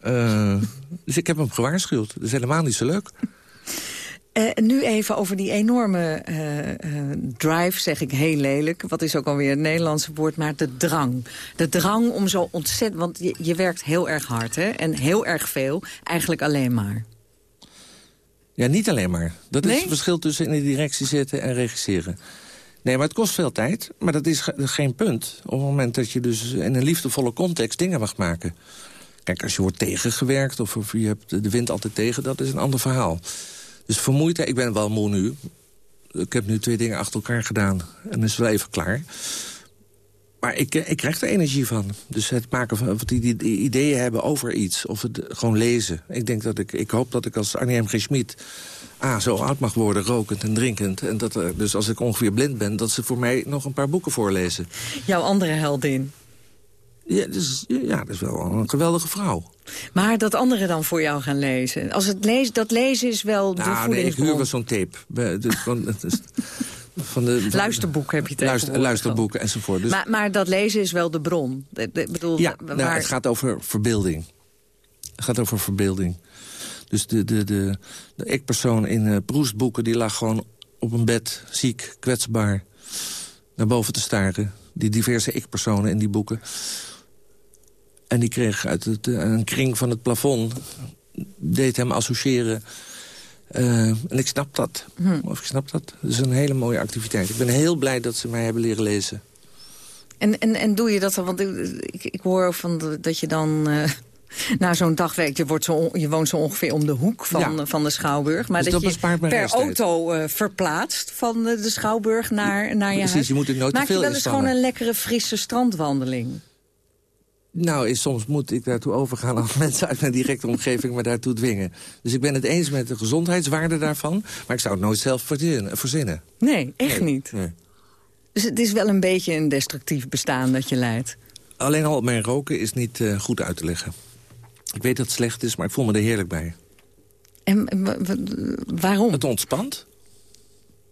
uh, dus ik heb hem gewaarschuwd. Dat is helemaal niet zo leuk. Uh, nu even over die enorme uh, uh, drive, zeg ik heel lelijk. Wat is ook alweer het Nederlandse woord, maar de drang. De drang om zo ontzettend... Want je, je werkt heel erg hard, hè? En heel erg veel. Eigenlijk alleen maar. Ja, niet alleen maar. Dat is het verschil tussen in de directie zitten en regisseren. Nee, maar het kost veel tijd. Maar dat is geen punt. Op het moment dat je dus in een liefdevolle context dingen mag maken. Kijk, als je wordt tegengewerkt of, of je hebt de wind altijd tegen... dat is een ander verhaal. Dus vermoeidheid, ik ben wel moe nu. Ik heb nu twee dingen achter elkaar gedaan. En is wel even klaar. Maar ik, ik krijg er energie van. Dus het maken van wat die, die, ideeën hebben over iets. Of het gewoon lezen. Ik denk dat ik, ik hoop dat ik als Arnie M. G. Schmid... Zo oud mag worden, rokend en drinkend. En dat dus als ik ongeveer blind ben, dat ze voor mij nog een paar boeken voorlezen. Jouw andere heldin? Ja, dus, ja, dat is wel een geweldige vrouw. Maar dat anderen dan voor jou gaan lezen. Als het lezen, dat lezen is wel de nou, nee, ik huur wel zo'n tape. Van, van de, luisterboek heb je tegen luister, Luisterboeken enzovoort. Dus, maar, maar dat lezen is wel de bron. De, bedoel, ja, waar... nou, het gaat over verbeelding. Het gaat over verbeelding. Dus de, de, de, de ik-persoon in uh, Proestboeken... die lag gewoon op een bed, ziek, kwetsbaar... naar boven te staren. Die diverse ik-personen in die boeken. En die kreeg uit het, eh, een kring van het plafond... deed hem associëren... Uh, en ik snap dat. Hm. Of ik snap dat. Dat is een hele mooie activiteit. Ik ben heel blij dat ze mij hebben leren lezen. En, en, en doe je dat dan? Want ik, ik hoor van dat je dan... Uh, na zo'n dag werkt, je, wordt zo, je woont zo ongeveer om de hoek van, van de Schouwburg. Maar dus dat, dat je per auto uh, verplaatst van de, de Schouwburg naar, naar je Precies, huis. je moet er nooit Maak te veel je wel eens gewoon een lekkere, frisse strandwandeling? Nou, soms moet ik daartoe overgaan als mensen uit mijn directe omgeving me daartoe dwingen. Dus ik ben het eens met de gezondheidswaarde daarvan, maar ik zou het nooit zelf verzinnen. Nee, echt niet. Nee. Dus het is wel een beetje een destructief bestaan dat je leidt. Alleen al mijn roken is niet uh, goed uit te leggen. Ik weet dat het slecht is, maar ik voel me er heerlijk bij. En waarom? Het ontspant.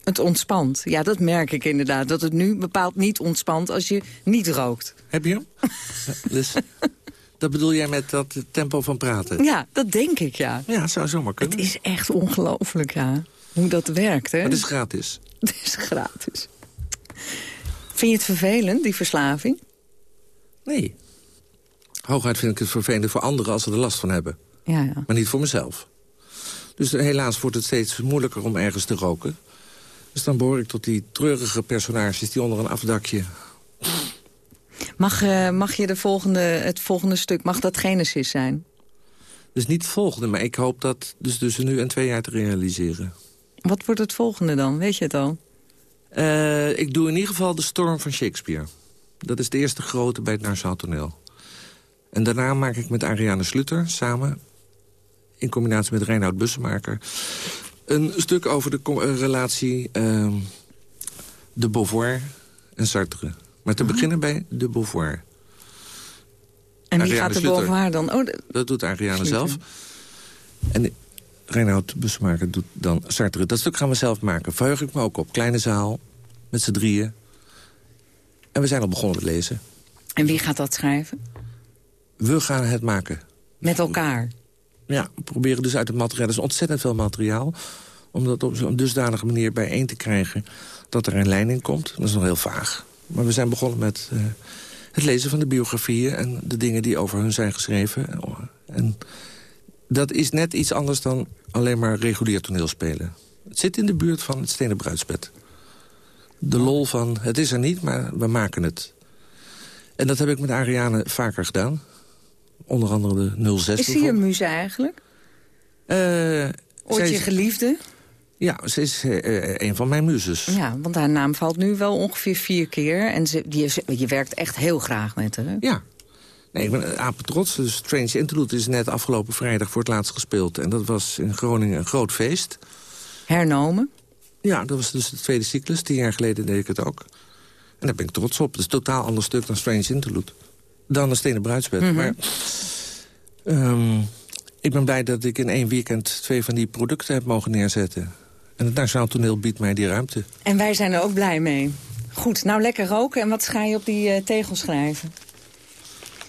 Het ontspant. Ja, dat merk ik inderdaad. Dat het nu bepaald niet ontspant als je niet rookt. Heb je hem? dus, dat bedoel jij met dat tempo van praten? Ja, dat denk ik, ja. Ja, zou zomaar kunnen. Het is echt ongelooflijk, ja. Hoe dat werkt, hè? Maar het is gratis. Het is gratis. Vind je het vervelend, die verslaving? Nee. Hooguit vind ik het vervelend voor anderen als ze er last van hebben. Ja, ja. Maar niet voor mezelf. Dus helaas wordt het steeds moeilijker om ergens te roken. Dus dan behoor ik tot die treurige personages die onder een afdakje... Mag, uh, mag je de volgende, het volgende stuk, mag dat Genesis zijn? Dus niet het volgende, maar ik hoop dat dus tussen nu en twee jaar te realiseren. Wat wordt het volgende dan? Weet je het al? Uh, ik doe in ieder geval de Storm van Shakespeare. Dat is de eerste grote bij het Nationaal Toneel. En daarna maak ik met Ariane Slutter samen... in combinatie met Reinoud Bussemaker... een stuk over de relatie uh, de Beauvoir en Sartre. Maar te uh beginnen bij de Beauvoir. En wie gaat de Beauvoir dan? Oh, Dat doet Ariane zelf. En Reinoud Bussemaker doet dan Sartre. Dat stuk gaan we zelf maken. Verheug ik me ook op. Kleine zaal, met z'n drieën. En we zijn al begonnen met lezen. En wie gaat dat schrijven? We gaan het maken. Met elkaar? Ja, we proberen dus uit het materiaal. Er is ontzettend veel materiaal. Om dat op zo'n dusdanige manier bijeen te krijgen... dat er een lijn in komt. Dat is nog heel vaag. Maar we zijn begonnen met uh, het lezen van de biografieën... en de dingen die over hun zijn geschreven. En dat is net iets anders dan alleen maar regulier toneelspelen. Het zit in de buurt van het Stenen Bruidsbed. De lol van, het is er niet, maar we maken het. En dat heb ik met Ariane vaker gedaan. Onder andere de 06. Is hij een muze eigenlijk? Uh, Ooit je geliefde? Ja, ze is uh, een van mijn muzes. Ja, want haar naam valt nu wel ongeveer vier keer. En ze, die, je werkt echt heel graag met haar. Ja. Nee, ik ben apen trots. Dus Strange Interlude is net afgelopen vrijdag voor het laatst gespeeld. En dat was in Groningen een groot feest. Hernomen? Ja, dat was dus de tweede cyclus. Tien jaar geleden deed ik het ook. En daar ben ik trots op. Het is een totaal ander stuk dan Strange Interlude. Dan een stenen bruidsbed. Mhm. Maar um, ik ben blij dat ik in één weekend twee van die producten heb mogen neerzetten. En het Nationaal Toneel biedt mij die ruimte. En wij zijn er ook blij mee. Goed, nou lekker roken. En wat ga je op die uh, tegel schrijven?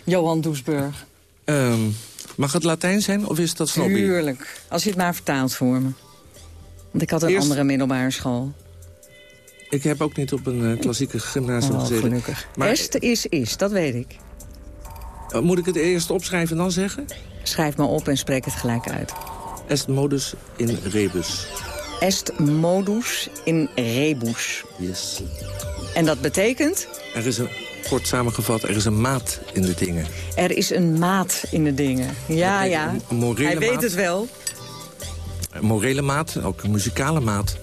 Johan Doesburg. Um, mag het Latijn zijn of is dat snobby? Tuurlijk. Als je het maar vertaalt voor me. Want ik had een Eerst... andere middelbare school. Ik heb ook niet op een uh, klassieke gymnasium oh, gezeten. gelukkig. Maar... Est is is, dat weet ik. Uh, moet ik het eerst opschrijven en dan zeggen? Schrijf maar op en spreek het gelijk uit. Est modus in rebus. Est modus in rebus. Yes. En dat betekent? Er is een, kort samengevat, er is een maat in de dingen. Er is een maat in de dingen. Ja, ja. Een morele Hij weet maat. het wel. Een morele maat, ook een muzikale maat.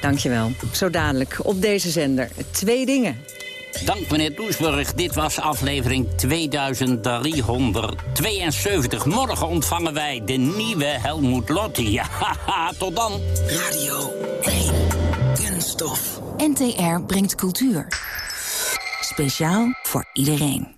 Dankjewel. Zo dadelijk op deze zender. Twee dingen. Dank meneer Doesburg. Dit was aflevering 2372. Morgen ontvangen wij de nieuwe Helmoet Lotti. Ja, tot dan. Radio 1. Kunststof. NTR brengt cultuur. Speciaal voor iedereen.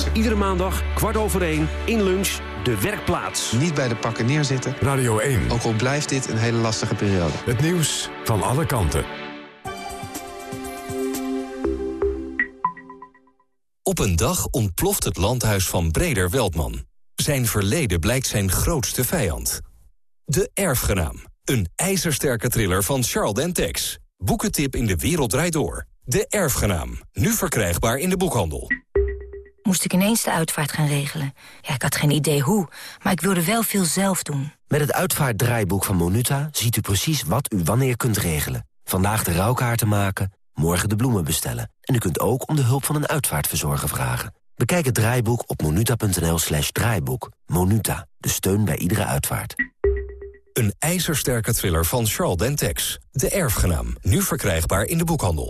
Iedere maandag, kwart over één, in lunch, de werkplaats. Niet bij de pakken neerzitten. Radio 1. Ook al blijft dit een hele lastige periode. Het nieuws van alle kanten. Op een dag ontploft het landhuis van Breder Weldman. Zijn verleden blijkt zijn grootste vijand. De Erfgenaam. Een ijzersterke thriller van Charles Dentex. Boekentip in de wereld draait door. De Erfgenaam. Nu verkrijgbaar in de boekhandel. Moest ik ineens de uitvaart gaan regelen. Ja, ik had geen idee hoe, maar ik wilde wel veel zelf doen. Met het uitvaartdraaiboek van Monuta ziet u precies wat u wanneer kunt regelen. Vandaag de rouwkaarten maken, morgen de bloemen bestellen. En u kunt ook om de hulp van een uitvaartverzorger vragen. Bekijk het draaiboek op monuta.nl slash draaiboek. Monuta, de steun bij iedere uitvaart. Een ijzersterke thriller van Charles Dentex. De Erfgenaam. Nu verkrijgbaar in de boekhandel.